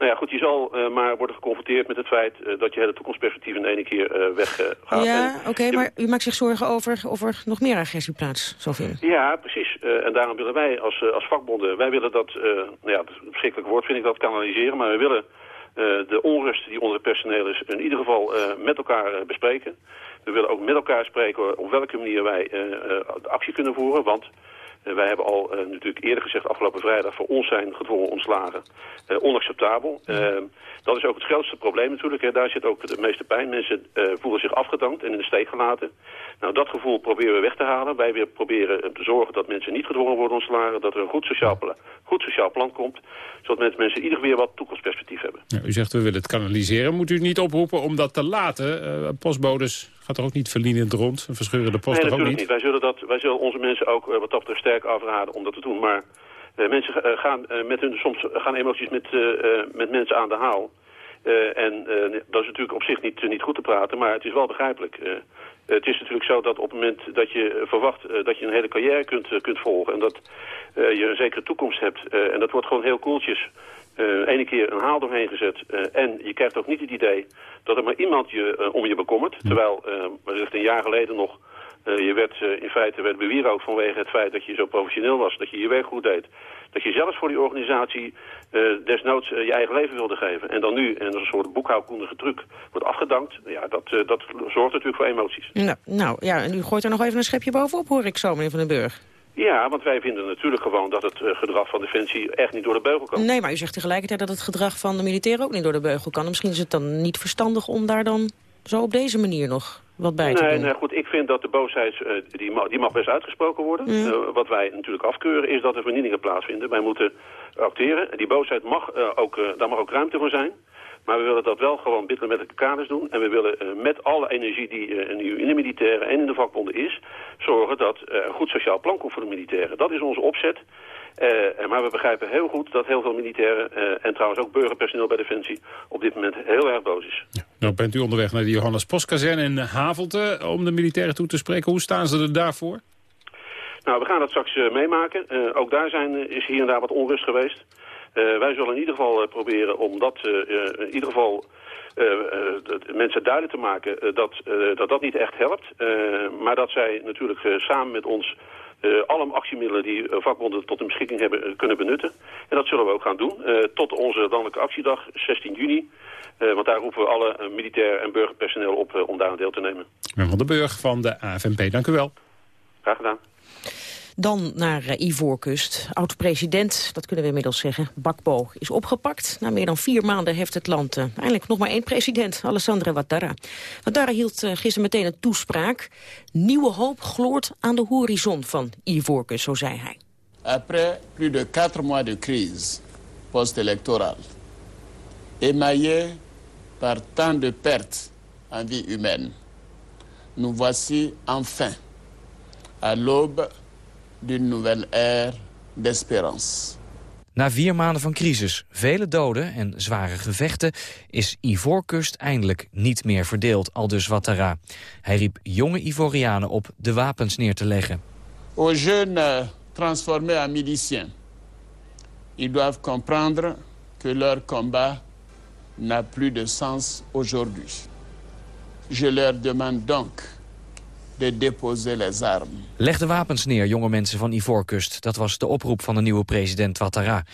Nou ja, goed, je zal uh, maar worden geconfronteerd met het feit uh, dat je hele toekomstperspectief in één keer uh, weggaat.
ja, oké, okay, maar u maakt zich zorgen over of er nog meer agressie plaats zal vinden.
Ja, precies. en daarom willen wij als, als vakbonden, wij willen dat, nou ja, het verschrikkelijk woord vind ik dat, kanaliseren, maar we willen de onrust die onder het personeel is in ieder geval met elkaar bespreken. We willen ook met elkaar spreken op welke manier wij actie kunnen voeren, want... Uh, wij hebben al uh, natuurlijk eerder gezegd afgelopen vrijdag... voor ons zijn gedwongen ontslagen uh, onacceptabel. dat is ook het grootste probleem natuurlijk. Hè. Daar zit ook de meeste pijn. Mensen voelen zich afgedankt en in de steek gelaten. Nou, dat gevoel proberen we weg te halen. Wij weer proberen te zorgen dat mensen niet gedwongen worden ontslagen. Dat er een goed sociaal, plan, goed sociaal plan komt. Zodat mensen ieder weer wat toekomstperspectief hebben.
Ja, u zegt we willen het kanaliseren. Moet u niet oproepen om dat te laten? postbodes gaat er ook niet verlienend rond. Een verscheurende post
nee,
ook niet?
niet. Wij zullen, dat, wij zullen onze mensen ook wat dat betreft sterk afraden om dat te doen. Maar uh, mensen uh, gaan met hun, soms gaan emoties met, met mensen aan de haal. en dat is natuurlijk op zich niet, niet goed te praten, maar het is wel begrijpelijk. het is natuurlijk zo dat op het moment dat je verwacht dat je een hele carrière kunt, kunt volgen... en dat je een zekere toekomst hebt, en dat wordt gewoon heel koeltjes... Uh, ene keer een haal doorheen gezet. Uh, en je krijgt ook niet het idee dat er maar iemand je uh, om je bekommert. Terwijl, uh, een jaar geleden nog, je werd in feite werd bewierookt vanwege het feit dat je zo professioneel was. Dat je je werk goed deed. Dat je zelfs voor die organisatie desnoods je eigen leven wilde geven. En dan nu, en als een soort boekhoudkundige truc, wordt afgedankt. Ja, dat, dat zorgt natuurlijk voor emoties.
Nou, nou ja, en u gooit er nog even een schepje bovenop, hoor ik zo, meneer Van den Burg.
Ja, want wij vinden natuurlijk gewoon dat het uh, gedrag van Defensie echt niet door de beugel kan.
Nee, maar u zegt tegelijkertijd dat het gedrag van de militairen ook niet door de beugel kan. En misschien is het dan niet verstandig om daar dan zo op deze manier nog wat bij te
nee,
doen.
Nee, goed, ik vind dat de boosheid, uh, die, mag, die mag best uitgesproken worden. Ja. Uh, wat wij natuurlijk afkeuren is dat er vernielingen plaatsvinden. Wij moeten acteren. Die boosheid mag, ook, daar mag ook ruimte voor zijn. Maar we willen dat wel gewoon binnen met de kaders doen. En we willen uh, met alle energie die uh, in de militairen en in de vakbonden is... zorgen dat er een goed sociaal plan komt voor de militairen. Dat is onze opzet. Uh, maar we begrijpen heel goed dat heel veel militairen... en trouwens ook burgerpersoneel bij Defensie... op dit moment heel erg boos is.
Ja. Nou bent u onderweg naar de Johannes Postkazerne in Havelte... om de militairen toe te spreken. Hoe staan ze er daarvoor?
Nou, we gaan dat straks meemaken. ook daar zijn, is hier en daar wat onrust geweest. Uh, wij zullen in ieder geval uh, proberen om dat uh, in ieder geval mensen duidelijk te maken dat, dat dat niet echt helpt. maar dat zij natuurlijk samen met ons alle actiemiddelen die vakbonden tot hun beschikking hebben kunnen benutten. En dat zullen we ook gaan doen tot onze landelijke actiedag 16 juni. want daar roepen we alle militair en burgerpersoneel op om daar aan deel te nemen.
Van den Burg van de AFNP, dank u wel.
Graag gedaan.
Dan naar uh, Ivoorkust. Oud-president, dat kunnen we inmiddels zeggen, Bakbo, is opgepakt. Na meer dan vier maanden heeft het land uh, eindelijk nog maar één president, Alessandro Ouattara. Ouattara hield uh, gisteren meteen een toespraak. Nieuwe hoop gloort aan de horizon van Ivoorkust, zo zei hij.
Après plus de quatre mois de crise post-électorale, émaillée par tant de pertes en vie humaine, nous voici enfin à l'aube d'une nouvelle ère d'espérance.
Na vier maanden van crisis, vele doden en zware gevechten... is Ivoorkust eindelijk niet meer verdeeld, aldus Ouattara. Hij riep jonge Ivorianen op de wapens neer te leggen.
Aux jeunes transformés en miliciens, ils doivent comprendre que leur combat n'a plus de sens aujourd'hui. Je leur demande donc de déposer les armes.
Leg de wapens neer, jonge mensen van Ivoorkust. Dat was de oproep van de nieuwe president Ouattara.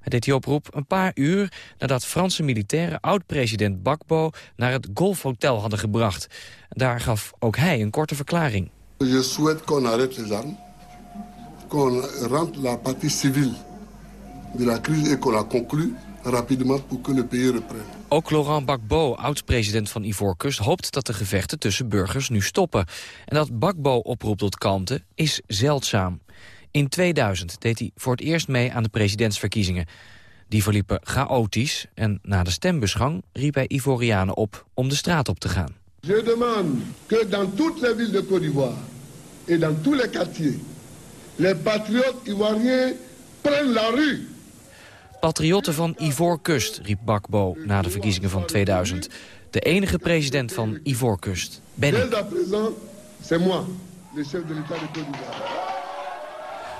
Hij deed die oproep een paar uur nadat Franse militairen oud-president Bakbo naar het Golfhotel hadden gebracht. Daar gaf ook hij een korte verklaring.
Je souhaite qu'on arrête les armes, qu'on rentre la partie civile de la crise et qu'on la conclue rapidement pour que le pays reprenne.
Ook Laurent Gbagbo, oud-president van Ivoorkust, hoopt dat de gevechten tussen burgers nu stoppen. En dat Gbagbo oproept tot kalmte is zeldzaam. In 2000 deed hij voor het eerst mee aan de presidentsverkiezingen. Die verliepen chaotisch en na de stembusgang riep hij Ivorianen op om de straat op te gaan.
Je que dans toutes les villes de Côte d'Ivoire et dans tous les quartiers, les patriotes ivoiriens prennent la rue
Patriotten van Ivoorkust, riep Bakbo na de verkiezingen van 2000. De enige president van Ivoorkust ben ik.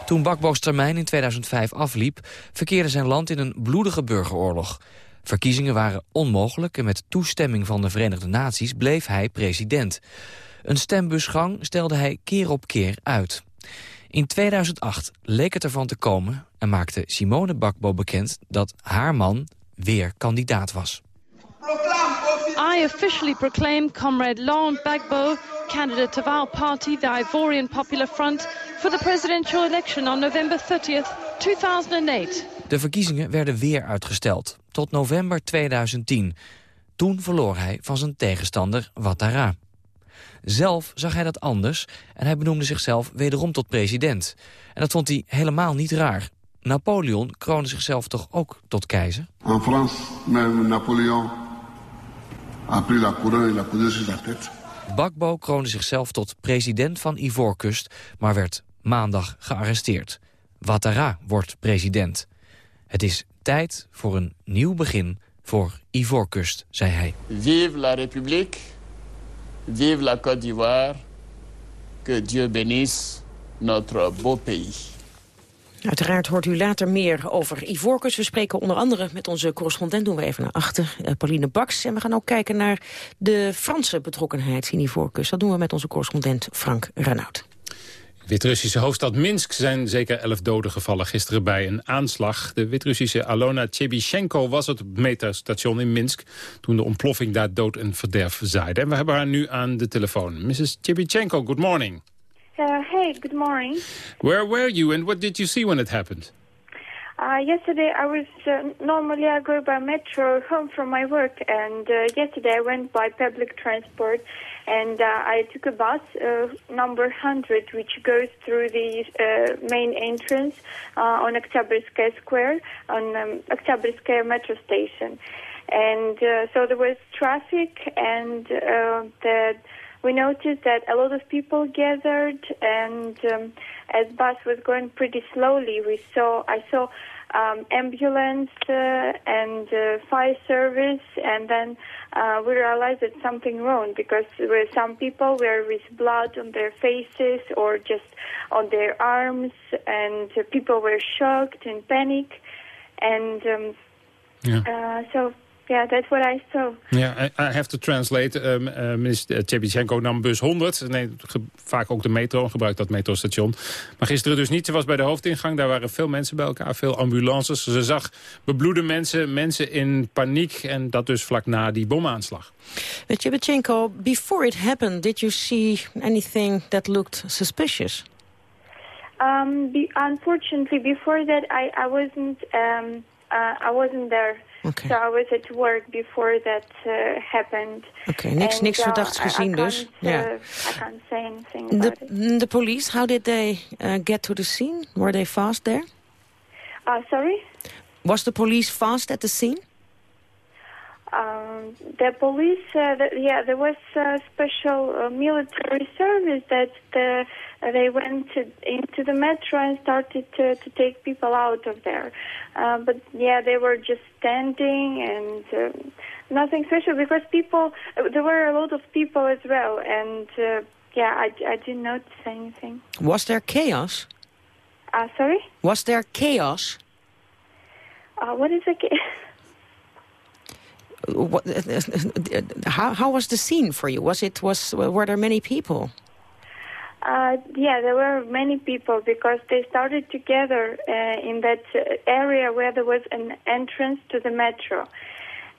Toen Bakbo's termijn in 2005 afliep... verkeerde zijn land in een bloedige burgeroorlog. Verkiezingen waren onmogelijk en met toestemming van de Verenigde Naties bleef hij president. Een stembusgang stelde hij keer op keer uit. In 2008 leek het ervan te komen en maakte Simone Bakbo bekend dat haar man weer kandidaat was.
I officially proclaim Comrade Laurent Gbagbo candidate of our party, the Ivorian Popular Front, for the presidential election on November 30th, 2008.
De verkiezingen werden weer uitgesteld, tot november 2010. Toen verloor hij van zijn tegenstander Ouattara. Zelf zag hij dat anders en hij benoemde zichzelf wederom tot president. En dat vond hij helemaal niet raar. Napoleon kroonde zichzelf toch ook tot keizer?
In France, même Napoleon a pris la couronne et l'a posé sur la tête.
Bakbo kroonde zichzelf tot president van Ivoorkust, maar werd maandag gearresteerd. Ouattara wordt president. Het is tijd voor een nieuw begin voor Ivoorkust, zei hij.
Vive la République, vive la Côte d'Ivoire, que Dieu bénisse notre beau pays.
Uiteraard hoort u later meer over Ivorcus. We spreken onder andere met onze correspondent, doen we even naar achter, uh, Pauline Baks. En we gaan ook kijken naar de Franse betrokkenheid in Ivorcus. Dat doen we met onze correspondent Frank Renaud.
Wit-Russische hoofdstad Minsk zijn zeker elf doden gevallen gisteren bij een aanslag. De Wit-Russische Alona Chebyshenko was het meterstation in Minsk... toen de ontploffing daar dood en verderf zaaide. En we hebben haar nu aan de telefoon. Mrs. Chebyshenko, good morning.
Uh, hey, good morning.
Where were you and what did you see when it happened?
Uh, yesterday I was, uh, normally I go by metro home from my work and uh, yesterday I went by public transport and uh, I took a bus, uh, number 100, which goes through the uh, main entrance uh, on Oktyabrskaya Square, on um, Oktyabrskaya metro station. And uh, so there was traffic and uh, the we noticed that a lot of people gathered, and um, as bus was going pretty slowly, we saw I saw um, ambulance uh, and uh, fire service, and then uh, we realized that something wrong because there were some people were with blood on their faces or just on their arms, and uh, people were shocked and panic, and um,
yeah.
uh, so yeah, that's what I saw.
Ja, I, I have to translate. Um, uh, minister nam bus 100. Nee, vaak ook de metro, gebruikt dat metrostation. Maar gisteren dus niet. Ze was bij de hoofdingang. Daar waren veel mensen bij elkaar, veel ambulances. Ze zag bebloede mensen, mensen in paniek. En dat dus vlak na die bomaanslag.
Chebyshenko, before it happened, did you see anything that looked suspicious?
Um, be, unfortunately, before that, I, I wasn't. Um, uh, I wasn't there.
Okay.
So I was at work before that uh, happened.
Oké, okay, niks,
And,
niks
uh,
verdachts gezien
I
dus. Ja.
uh, I can't say anything about
The,
it.
the police, how did they uh, get to the scene? Were they fast there?
Uh, sorry?
Was the police fast at the scene?
Um, the police, uh, the, yeah, there was a special uh, military service that the uh, they went to, into the metro and started to, to take people out of there. Uh, but yeah, they were just standing and uh, nothing special because people, uh, there were a lot of people as well. And uh, yeah, I, I didn't notice anything.
Was there chaos?
Uh, sorry?
Was there chaos?
Uh, what is it?
What, how, how was the scene for you? Was it was were there many people?
Uh, yeah, there were many people because they started together uh, in that area where there was an entrance to the metro.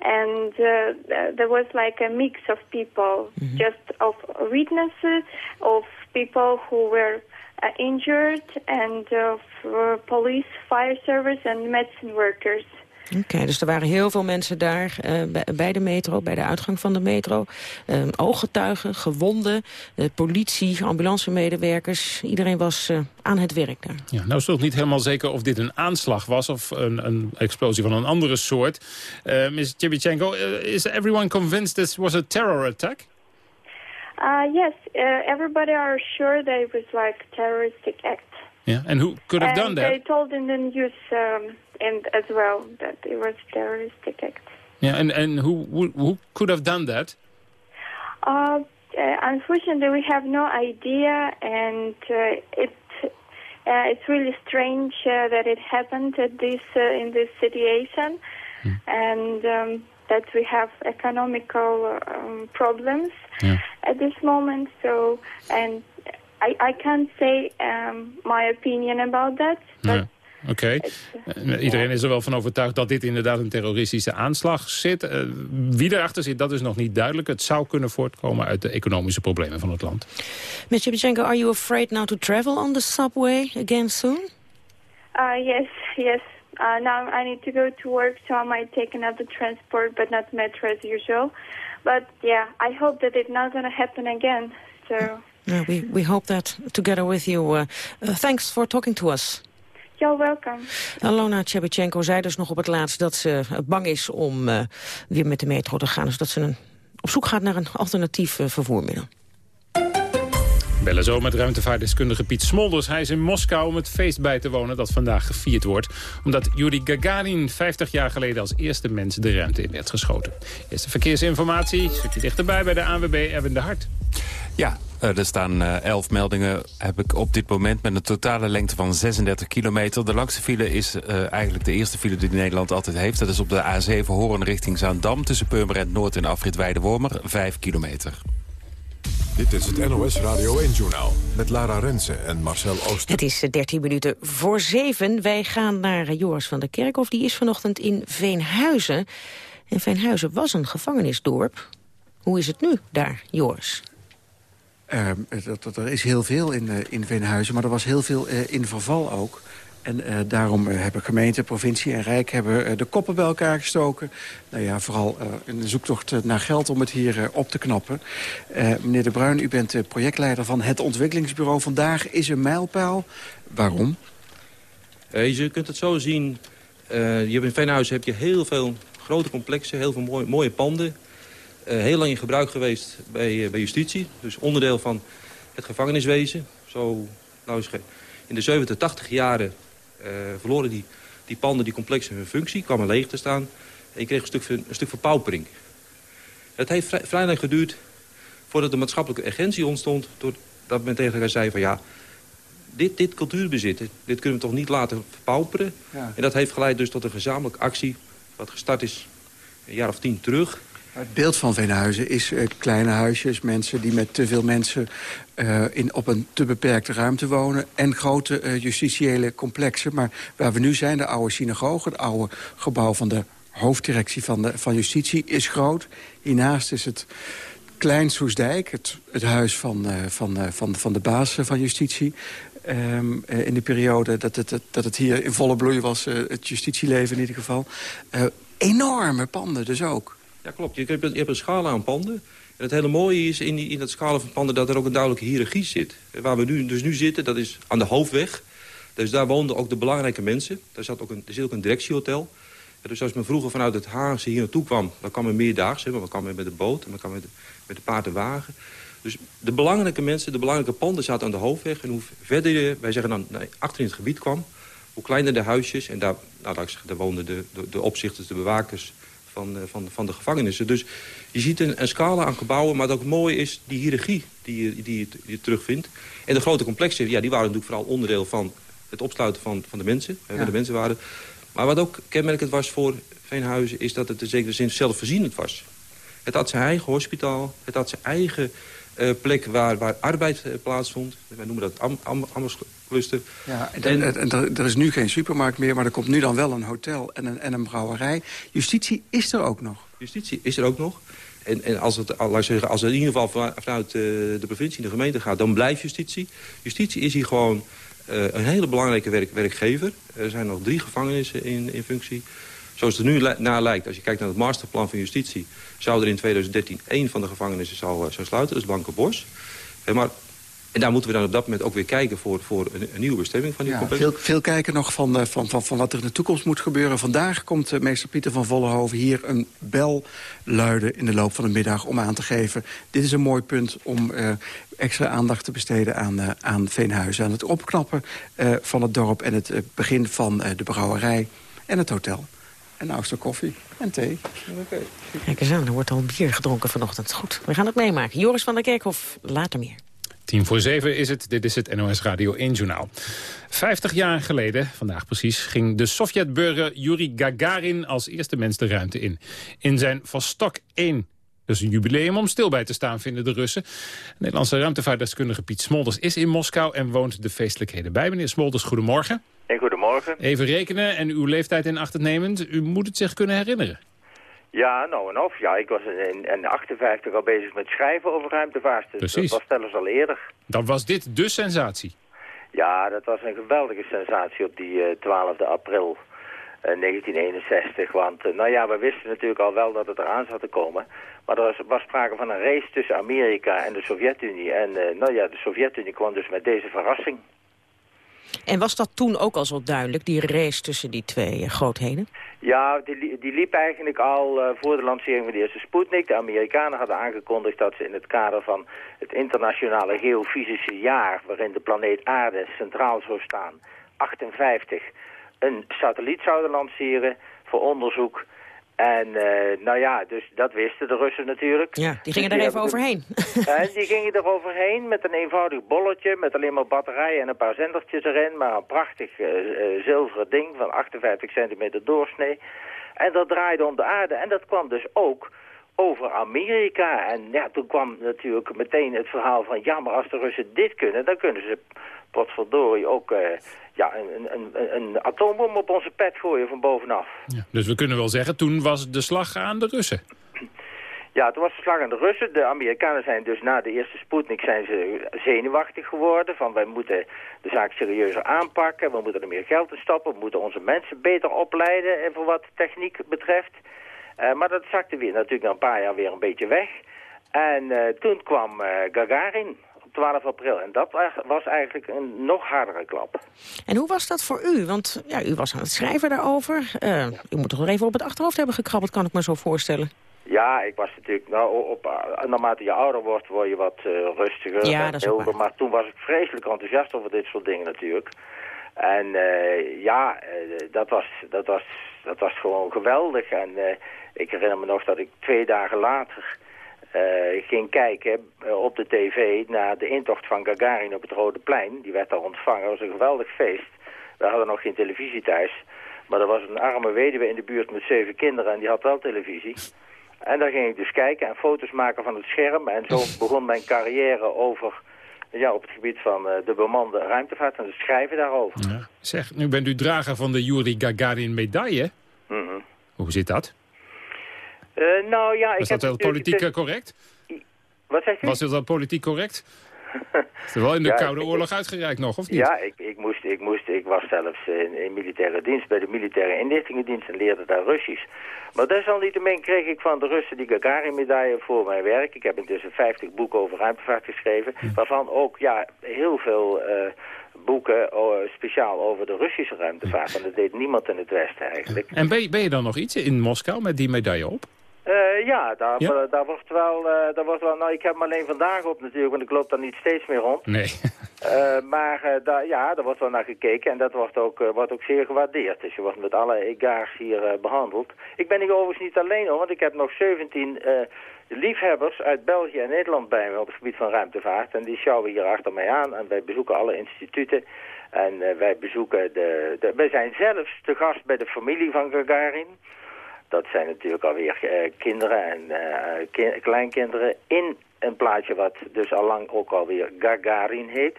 And uh, there was like a mix of people, mm -hmm. just of witnesses, of people who were uh, injured, and of uh, police, fire service, and medicine workers.
Oké, dus er waren heel veel mensen daar uh, bij de metro, bij de uitgang van de metro. Uh, ooggetuigen, gewonden, uh, politie, ambulancemedewerkers. Iedereen was aan het werk daar.
Ja, nou is het niet helemaal zeker of dit een aanslag was... of een, een explosie van een andere soort. Ms. Chibichenko, is everyone convinced this was a terror attack?
Uh, yes, everybody are sure that it was like a terroristic act.
Yeah, and who could have
and
done that?
they told in the news... Um, and as well that it was terroristic act.
Yeah, and and who who, who could have done that?
Uh, uh, unfortunately, we have no idea, and uh, it uh, it's really strange uh, that it happened at this uh, in this situation, hmm. and um, that we have economical um, problems yeah. at this moment. So, and I I can't say um, my opinion about that, but. Yeah
Oké. Okay. Eh, iedereen is er wel van overtuigd dat dit inderdaad een terroristische aanslag zit. Uh, wie erachter zit, dat is nog niet duidelijk. Het zou kunnen voortkomen uit de economische problemen van het land.
Shevchenko, are you afraid now to travel on the subway again soon?
Uh, yes, yes. Uh, now I need to go to work, so I might take another transport, but not metro as usual. But yeah, I hope that it's not going to happen again. So.
Yeah, we, we hope that together with you. Uh, uh, thanks for talking to us.
You're welcome.
Alona Tchebichenko zei dus nog op het laatst dat ze bang is om uh, weer met de metro te gaan. Dus dat ze een, op zoek gaat naar een alternatief uh, vervoermiddel.
Bellen zo met ruimtevaartdeskundige Piet Smolders. Hij is in Moskou om het feest bij te wonen dat vandaag gevierd wordt. Omdat Yuri Gagarin 50 jaar geleden als eerste mens de ruimte in werd geschoten. Eerste verkeersinformatie, stukje dichterbij bij de ANWB Erwin de Hart.
Ja, eh, er staan uh, elf meldingen heb ik op dit moment met een totale lengte van 36 kilometer. De langste file is uh, eigenlijk de eerste file die Nederland altijd heeft. Dat is op de A7 Horen richting Zaandam tussen Purmerend Noord en Afrit Weidewormer, 5 kilometer.
Dit is het NOS Radio 1-journaal met Lara Rensen en Marcel Ooster.
Het is 13 minuten voor 7. Wij gaan naar Joris van der Kerkhof. Die is vanochtend in Veenhuizen. En Veenhuizen was een gevangenisdorp. Hoe is het nu daar, Joris?
Uh, dat, dat, er is heel veel in, uh, in Veenhuizen, maar er was heel veel uh, in verval ook. En daarom hebben gemeente, provincie en Rijk hebben, de koppen bij elkaar gestoken. Nou ja, vooral in de zoektocht naar geld om het hier op te knappen. meneer De Bruin, u bent projectleider van het ontwikkelingsbureau. Vandaag is een mijlpaal. Waarom?
je kunt het zo zien. je in Veenhuizen heb je heel veel grote complexen, heel veel mooie, mooie panden. Eh, heel lang in gebruik geweest bij, eh, bij justitie. Dus onderdeel van het gevangeniswezen. Zo, nou in de 70, 80 jaren uh, verloren die, die panden, die complexen hun functie. kwamen leeg te staan. En je kreeg een stuk, een stuk verpaupering. Het heeft vrij, vrij lang geduurd voordat de maatschappelijke urgentie ontstond. Doordat men tegen elkaar zei van ja, dit, dit cultuurbezit, dit kunnen we toch niet laten verpauperen. Ja. En dat heeft geleid dus tot een gezamenlijke actie, wat gestart is een jaar of tien terug.
Het beeld van Veenhuizen is uh, kleine huisjes, mensen die met te veel mensen uh, in, op een te beperkte ruimte wonen... en grote uh, justitiële complexen. Maar waar we nu zijn, de oude synagoge, het oude gebouw van de hoofddirectie van, de, van justitie, is groot. Hiernaast is het Klein Soesdijk, het, het huis van, van, van, van de baas van justitie. Um, in de periode dat het, dat het hier in volle bloei was, het justitieleven in ieder geval. enorme panden dus ook.
Ja, klopt. Je hebt, een scala aan panden. En het hele mooie is in, die, in dat scala van panden dat er ook een duidelijke hiërarchie zit. Waar we nu, dus nu zitten, dat is aan de hoofdweg. Dus daar woonden ook de belangrijke mensen. Daar zat ook een, er zit ook een directiehotel. dus als men vroeger vanuit het Haagse hier naartoe kwam... dan kwam men meerdaags, hè, want dan kwam men met de boot... en dan kwam met, met de paard en wagen. Dus de belangrijke mensen, de belangrijke panden zaten aan de hoofdweg. En hoe verder je, wij zeggen dan, nee, achter in het gebied kwam... hoe kleiner de huisjes. En daar, nou, daar woonden de, de, de opzichters, de bewakers van, uh, van, van de gevangenissen. Dus je ziet een, een scala aan gebouwen. Maar wat ook mooi is, die hiërarchie die je, die, je, die je terugvindt. En de grote complexen, ja, die waren natuurlijk vooral onderdeel van het opsluiten van, van de mensen. Ja. de mensen waren. Maar wat ook kenmerkend was voor Veenhuizen... is dat het in zekere zin zelfvoorzienend was. Het had zijn eigen hospitaal. Het had zijn eigen plek waar, waar arbeid uh, plaatsvond. Wij noemen dat am, am, Ammerscluster.
Ja, en, en, en er is nu geen supermarkt meer, maar er komt nu dan wel een hotel en een, en een brouwerij. Justitie is er ook nog.
Justitie is er ook nog. En, en als, het, laat zeggen, als het in ieder geval vanuit uh, de provincie, de gemeente gaat... dan blijft justitie. Justitie is hier gewoon een hele belangrijke werk, werkgever. Er zijn nog drie gevangenissen in, in functie. Zoals het er nu naar lijkt, als je kijkt naar het masterplan van justitie... zou er in 2013 één van de gevangenissen zou, zou sluiten, dat is Blankenbos. Maar en daar moeten we dan op dat moment ook weer kijken voor, voor een, een nieuwe bestemming van die
ja. Veel, veel kijken nog van, van, van, van wat er in de toekomst moet gebeuren. Vandaag komt uh, meester Pieter van Vollenhoven hier een bel luiden in de loop van de middag om aan te geven. Dit is een mooi punt om uh, extra aandacht te besteden aan, uh, aan Veenhuizen. Aan het opknappen van het dorp en het begin van de brouwerij en het hotel. En nou is er koffie en thee.
Okay. Kijk eens aan, er wordt al bier gedronken vanochtend. Goed, we gaan het meemaken. Joris van der Kerkhof, later meer.
Tien voor zeven is het. Dit is het NOS Radio 1 Journaal. Vijftig jaar geleden, vandaag precies, ging de Sovjetburger Yuri Gagarin als eerste mens de ruimte in. In zijn Vostok 1 dus een jubileum om stil bij te staan, vinden de Russen. Nederlandse ruimtevaartdeskundige Piet Smolders is in Moskou en woont de feestelijkheden bij. Meneer Smolders, goedemorgen.
En goedemorgen.
Even rekenen en uw leeftijd in acht nemend. U moet het zich kunnen herinneren.
Ja, nou en of. Ja, ik was in, in 58 al bezig met schrijven over ruimtevaart. Dus
Precies.
dat was zelfs al eerder.
Dan was dit de sensatie.
Ja, dat was een geweldige sensatie op die uh, 12 april uh, 1961. Want, uh, nou ja, we wisten natuurlijk al wel dat het eraan zat te komen. Maar er was, was sprake van een race tussen Amerika en de Sovjet-Unie. En nou ja, de Sovjet-Unie kwam dus met deze verrassing.
En was dat toen ook al zo duidelijk, die race tussen die twee uh, grootheden?
Ja, die, die liep eigenlijk al uh, voor de lancering van de eerste Sputnik. De Amerikanen hadden aangekondigd dat ze in het kader van het internationale geofysische jaar... waarin de planeet Aarde centraal zou staan, 58, een satelliet zouden lanceren voor onderzoek... En uh, nou ja, dus dat wisten de Russen natuurlijk.
Ja, die gingen dus er even overheen.
En die gingen er overheen met een eenvoudig bolletje... met alleen maar batterijen en een paar zendertjes erin... maar een prachtig uh, uh, zilveren ding van 58 centimeter doorsnee. En dat draaide om de aarde. En dat kwam dus ook over Amerika. En ja, toen kwam natuurlijk meteen het verhaal van... ja, maar als de Russen dit kunnen, dan kunnen ze potverdorie ook... ja, een, een, een atoombom op onze pet gooien van bovenaf.
Ja, dus we kunnen wel zeggen, toen was de slag aan de Russen.
Ja, toen was de slag aan de Russen. De Amerikanen zijn dus na de eerste Sputnik zijn ze zenuwachtig geworden. Van wij moeten de zaak serieuzer aanpakken. We moeten er meer geld in stoppen. We moeten onze mensen beter opleiden en voor wat techniek betreft. Uh, maar dat zakte weer natuurlijk na een paar jaar weer een beetje weg. En uh, toen kwam uh, Gagarin 12 april. En dat was eigenlijk een nog hardere klap.
En hoe was dat voor u? Want ja, u was aan het schrijven daarover. u moet toch wel even op het achterhoofd hebben gekrabbeld, kan ik me zo voorstellen.
Ja, ik was natuurlijk, nou, op, naarmate je ouder wordt, word je wat rustiger.
Ja, dat is
Maar toen was ik vreselijk enthousiast over dit soort dingen natuurlijk. En ja, dat, was, dat, was, dat was gewoon geweldig. En ik herinner me nog dat ik twee dagen later uh, ging kijken uh, op de tv naar de intocht van Gagarin op het Rode Plein. Die werd daar ontvangen. Dat was een geweldig feest. We hadden nog geen televisie thuis. Maar er was een arme weduwe in de buurt met zeven kinderen en die had wel televisie. En daar ging ik dus kijken en foto's maken van het scherm. En zo begon mijn carrière over, ja, op het gebied van uh, de bemande ruimtevaart en het schrijven daarover.
Ja. Zeg, nu bent u drager van de Yuri Gagarin medaille.
Mm -hmm.
Hoe zit dat?
Uh, nou ja,
Was
ik
dat wel politiek correct?
Wat zegt u?
Was dat wel politiek correct? Is er wel in de ja, Koude Oorlog uitgereikt nog, of niet?
Ja, ik, ik, moest, ik, moest, ik was zelfs in, in militaire dienst bij de militaire inlichtingendienst en leerde daar Russisch. Maar desalniettemin kreeg ik van de Russen die Gagarin-medaille voor mijn werk. Ik heb intussen 50 boeken over ruimtevaart geschreven, hm. waarvan ook ja, heel veel uh, boeken speciaal over de Russische ruimtevaart. Want dat deed niemand in het Westen eigenlijk.
En ben je, ben je dan nog iets in Moskou met die medaille op?
Uh, ja, daar, ja? daar, wordt wel, uh, daar wordt wel... Nou, ik heb hem alleen vandaag op natuurlijk, want ik loop daar niet steeds meer rond.
Nee.
uh, maar daar, ja, daar wordt wel naar gekeken en dat wordt ook, wordt ook zeer gewaardeerd. Dus je wordt met alle egaars hier behandeld. Ik ben hier overigens niet alleen hoor, want ik heb nog 17 liefhebbers uit België en Nederland bij me op het gebied van ruimtevaart. En die sjouwen hier achter mij aan en wij bezoeken alle instituten. En wij bezoeken de, de... Wij zijn zelfs te gast bij de familie van Gagarin dat zijn natuurlijk alweer uh, kinderen en uh, kleinkinderen in een plaatje wat dus allang ook alweer Gagarin heet.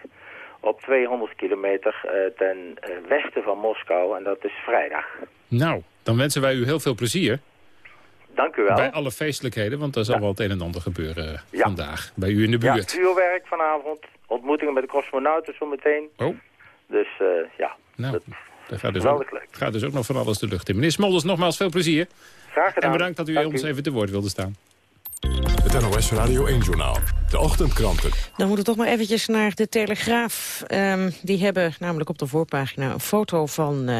Op 200 kilometer uh, ten westen van Moskou en dat is vrijdag.
Nou, dan wensen wij u heel veel plezier.
Dank u wel.
Bij alle feestelijkheden, want er zal wel het een en ander gebeuren vandaag. Bij u in de buurt.
Ja, vuurwerk vanavond. Ontmoetingen met de cosmonauten zometeen.
Oh.
Dus ja,
nou. Dat gaat dus, ook, gaat dus ook nog van alles de lucht in. Meneer Smolders, nogmaals veel plezier.
Graag gedaan.
En bedankt dat u ons even te woord wilde staan.
Het NOS Radio 1-journaal. De ochtendkranten.
Dan moeten we toch maar eventjes naar de Telegraaf. Um, die hebben namelijk op de voorpagina een foto van uh,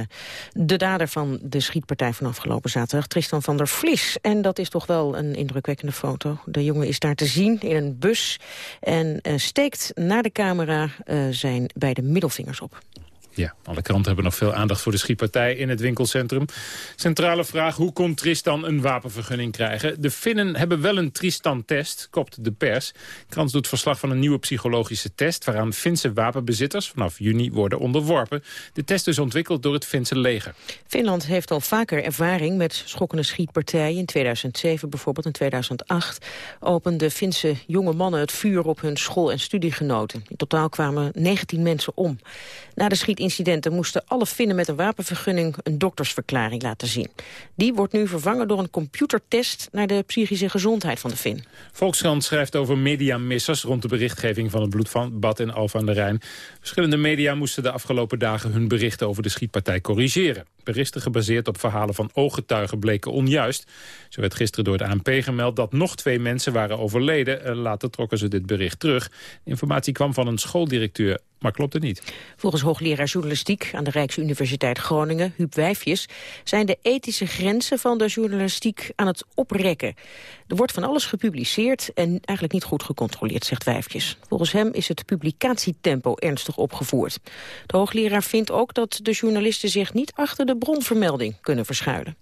de dader van de schietpartij van afgelopen zaterdag, Tristan van der Vlis. En dat is toch wel een indrukwekkende foto. De jongen is daar te zien in een bus en uh, steekt naar de camera uh, zijn beide middelvingers op.
Ja, alle kranten hebben nog veel aandacht voor de schietpartij in het winkelcentrum. Centrale vraag, hoe kon Tristan een wapenvergunning krijgen? De Finnen hebben wel een Tristan-test, kopt de pers. De krant doet verslag van een nieuwe psychologische test... waaraan Finse wapenbezitters vanaf juni worden onderworpen. De test is ontwikkeld door het Finse leger.
Finland heeft al vaker ervaring met schokkende schietpartijen. In 2007 bijvoorbeeld, in 2008 openden Finse jonge mannen het vuur op hun school- en studiegenoten. In totaal kwamen 19 mensen om. Na de schietincidenten moesten alle Finnen met een wapenvergunning een doktersverklaring laten zien. Die wordt nu vervangen door een computertest naar de psychische gezondheid van de Fin.
Volkskrant schrijft over mediamissers rond de berichtgeving van het bloedbad in Alphen aan de Rijn. Verschillende media moesten de afgelopen dagen hun berichten over de schietpartij corrigeren. Berichten gebaseerd op verhalen van ooggetuigen bleken onjuist. Zo werd gisteren door de ANP gemeld dat nog twee mensen waren overleden. Eh, later trokken ze dit bericht terug. De informatie kwam van een schooldirecteur maar klopt het niet.
Volgens hoogleraar journalistiek aan de Rijksuniversiteit Groningen, Huub Wijfjes, zijn de ethische grenzen van de journalistiek aan het oprekken. Er wordt van alles gepubliceerd en eigenlijk niet goed gecontroleerd, zegt Wijfjes. Volgens hem is het publicatietempo ernstig opgevoerd. De hoogleraar vindt ook dat de journalisten zich niet achter de bronvermelding kunnen verschuilen.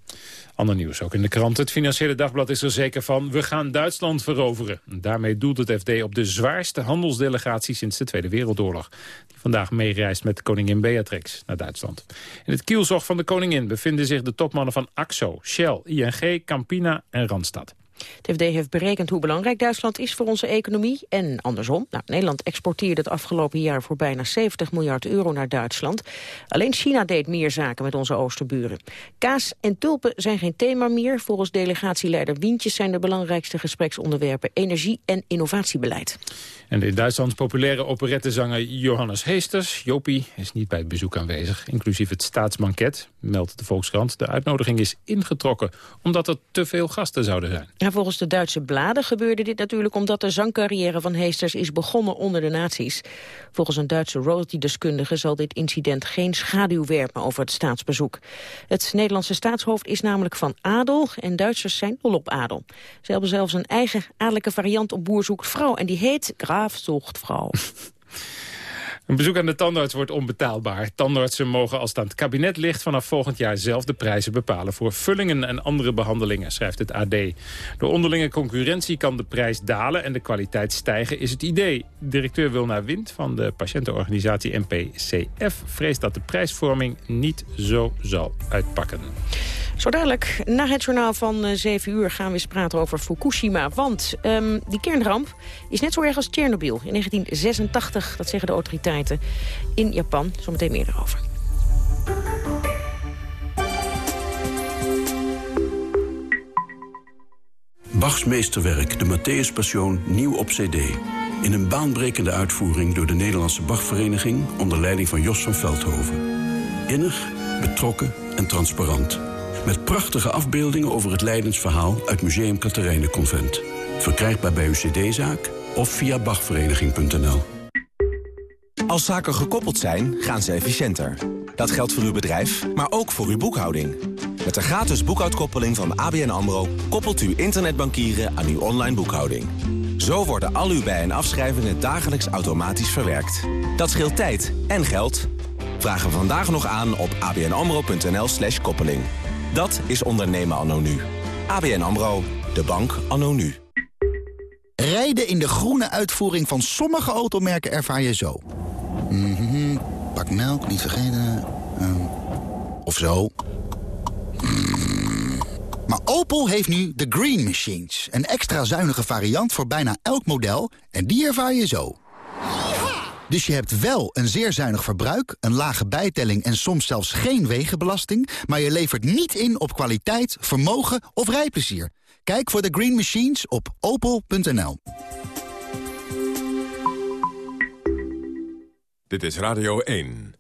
Ander nieuws ook in de krant. Het Financiële Dagblad is er zeker van... we gaan Duitsland veroveren. Daarmee doelt het FD op de zwaarste handelsdelegatie... sinds de Tweede Wereldoorlog. Die vandaag meereist met koningin Beatrix naar Duitsland. In het kielzog van de koningin bevinden zich de topmannen van AXO, Shell, ING, Campina en Randstad.
Het FD heeft berekend hoe belangrijk Duitsland is voor onze economie en andersom. Nou, Nederland exporteerde het afgelopen jaar voor bijna 70 miljard euro naar Duitsland. Alleen China deed meer zaken met onze oosterburen. Kaas en tulpen zijn geen thema meer. Volgens delegatieleider Wientjes zijn de belangrijkste gespreksonderwerpen energie en innovatiebeleid.
En de in Duitsland populaire operettezanger Johannes Heesters, Jopie, is niet bij het bezoek aanwezig, inclusief het staatsbanket, meldt de Volkskrant. De uitnodiging is ingetrokken, omdat er te veel gasten zouden zijn.
Volgens de Duitse bladen gebeurde dit natuurlijk omdat de zangcarrière van Heesters is begonnen onder de nazi's. Volgens een Duitse royalty-deskundige zal dit incident geen schaduw werpen over het staatsbezoek. Het Nederlandse staatshoofd is namelijk van adel en Duitsers zijn dol op adel. Ze hebben zelfs een eigen adellijke variant op boer zoekt vrouw en die heet
Een bezoek aan de tandarts wordt onbetaalbaar. Tandartsen mogen als het aan het kabinet ligt vanaf volgend jaar zelf de prijzen bepalen voor vullingen en andere behandelingen, schrijft het AD. Door onderlinge concurrentie kan de prijs dalen en de kwaliteit stijgen, is het idee. De directeur wil naar wind van de patiëntenorganisatie NPCF vreest dat de prijsvorming niet zo zal uitpakken.
Zo dadelijk, na het journaal van 7 uur gaan we eens praten over Fukushima. Want um, die kernramp is net zo erg als Tsjernobyl in 1986. Dat zeggen de autoriteiten in Japan. Zometeen meer erover.
Bachs meesterwerk, de Matthäus Passion, nieuw op cd. In een baanbrekende uitvoering door de Nederlandse Bachvereniging... onder leiding van Jos van Veldhoven. Innig, betrokken en transparant. Met prachtige afbeeldingen over het Leidensverhaal uit Museum Convent. Verkrijgbaar bij uw cd-zaak of via bachvereniging.nl.
Als zaken gekoppeld zijn, gaan ze efficiënter. Dat geldt voor uw bedrijf, maar ook voor uw boekhouding.
Met de gratis boekhoudkoppeling van ABN AMRO... koppelt u internetbankieren aan uw online boekhouding. Zo worden al uw bij- en afschrijvingen dagelijks automatisch verwerkt. Dat scheelt tijd en geld. Vraag hem vandaag nog aan op abnamro.nl slash koppeling. Dat is ondernemen anno nu. ABN AMRO, de bank anno nu.
Rijden in de groene uitvoering van sommige automerken ervaar je zo. Mhm, Pak melk, niet vergeten. Ehm, of zo. Mm. Maar Opel heeft nu de Green Machines. Een extra zuinige variant voor bijna elk model. En die ervaar je zo. Dus je hebt wel een zeer zuinig verbruik, een lage bijtelling... en soms zelfs geen wegenbelasting... maar je levert niet in op kwaliteit, vermogen of rijplezier. Kijk voor de Green Machines op opel.nl.
Dit is Radio 1.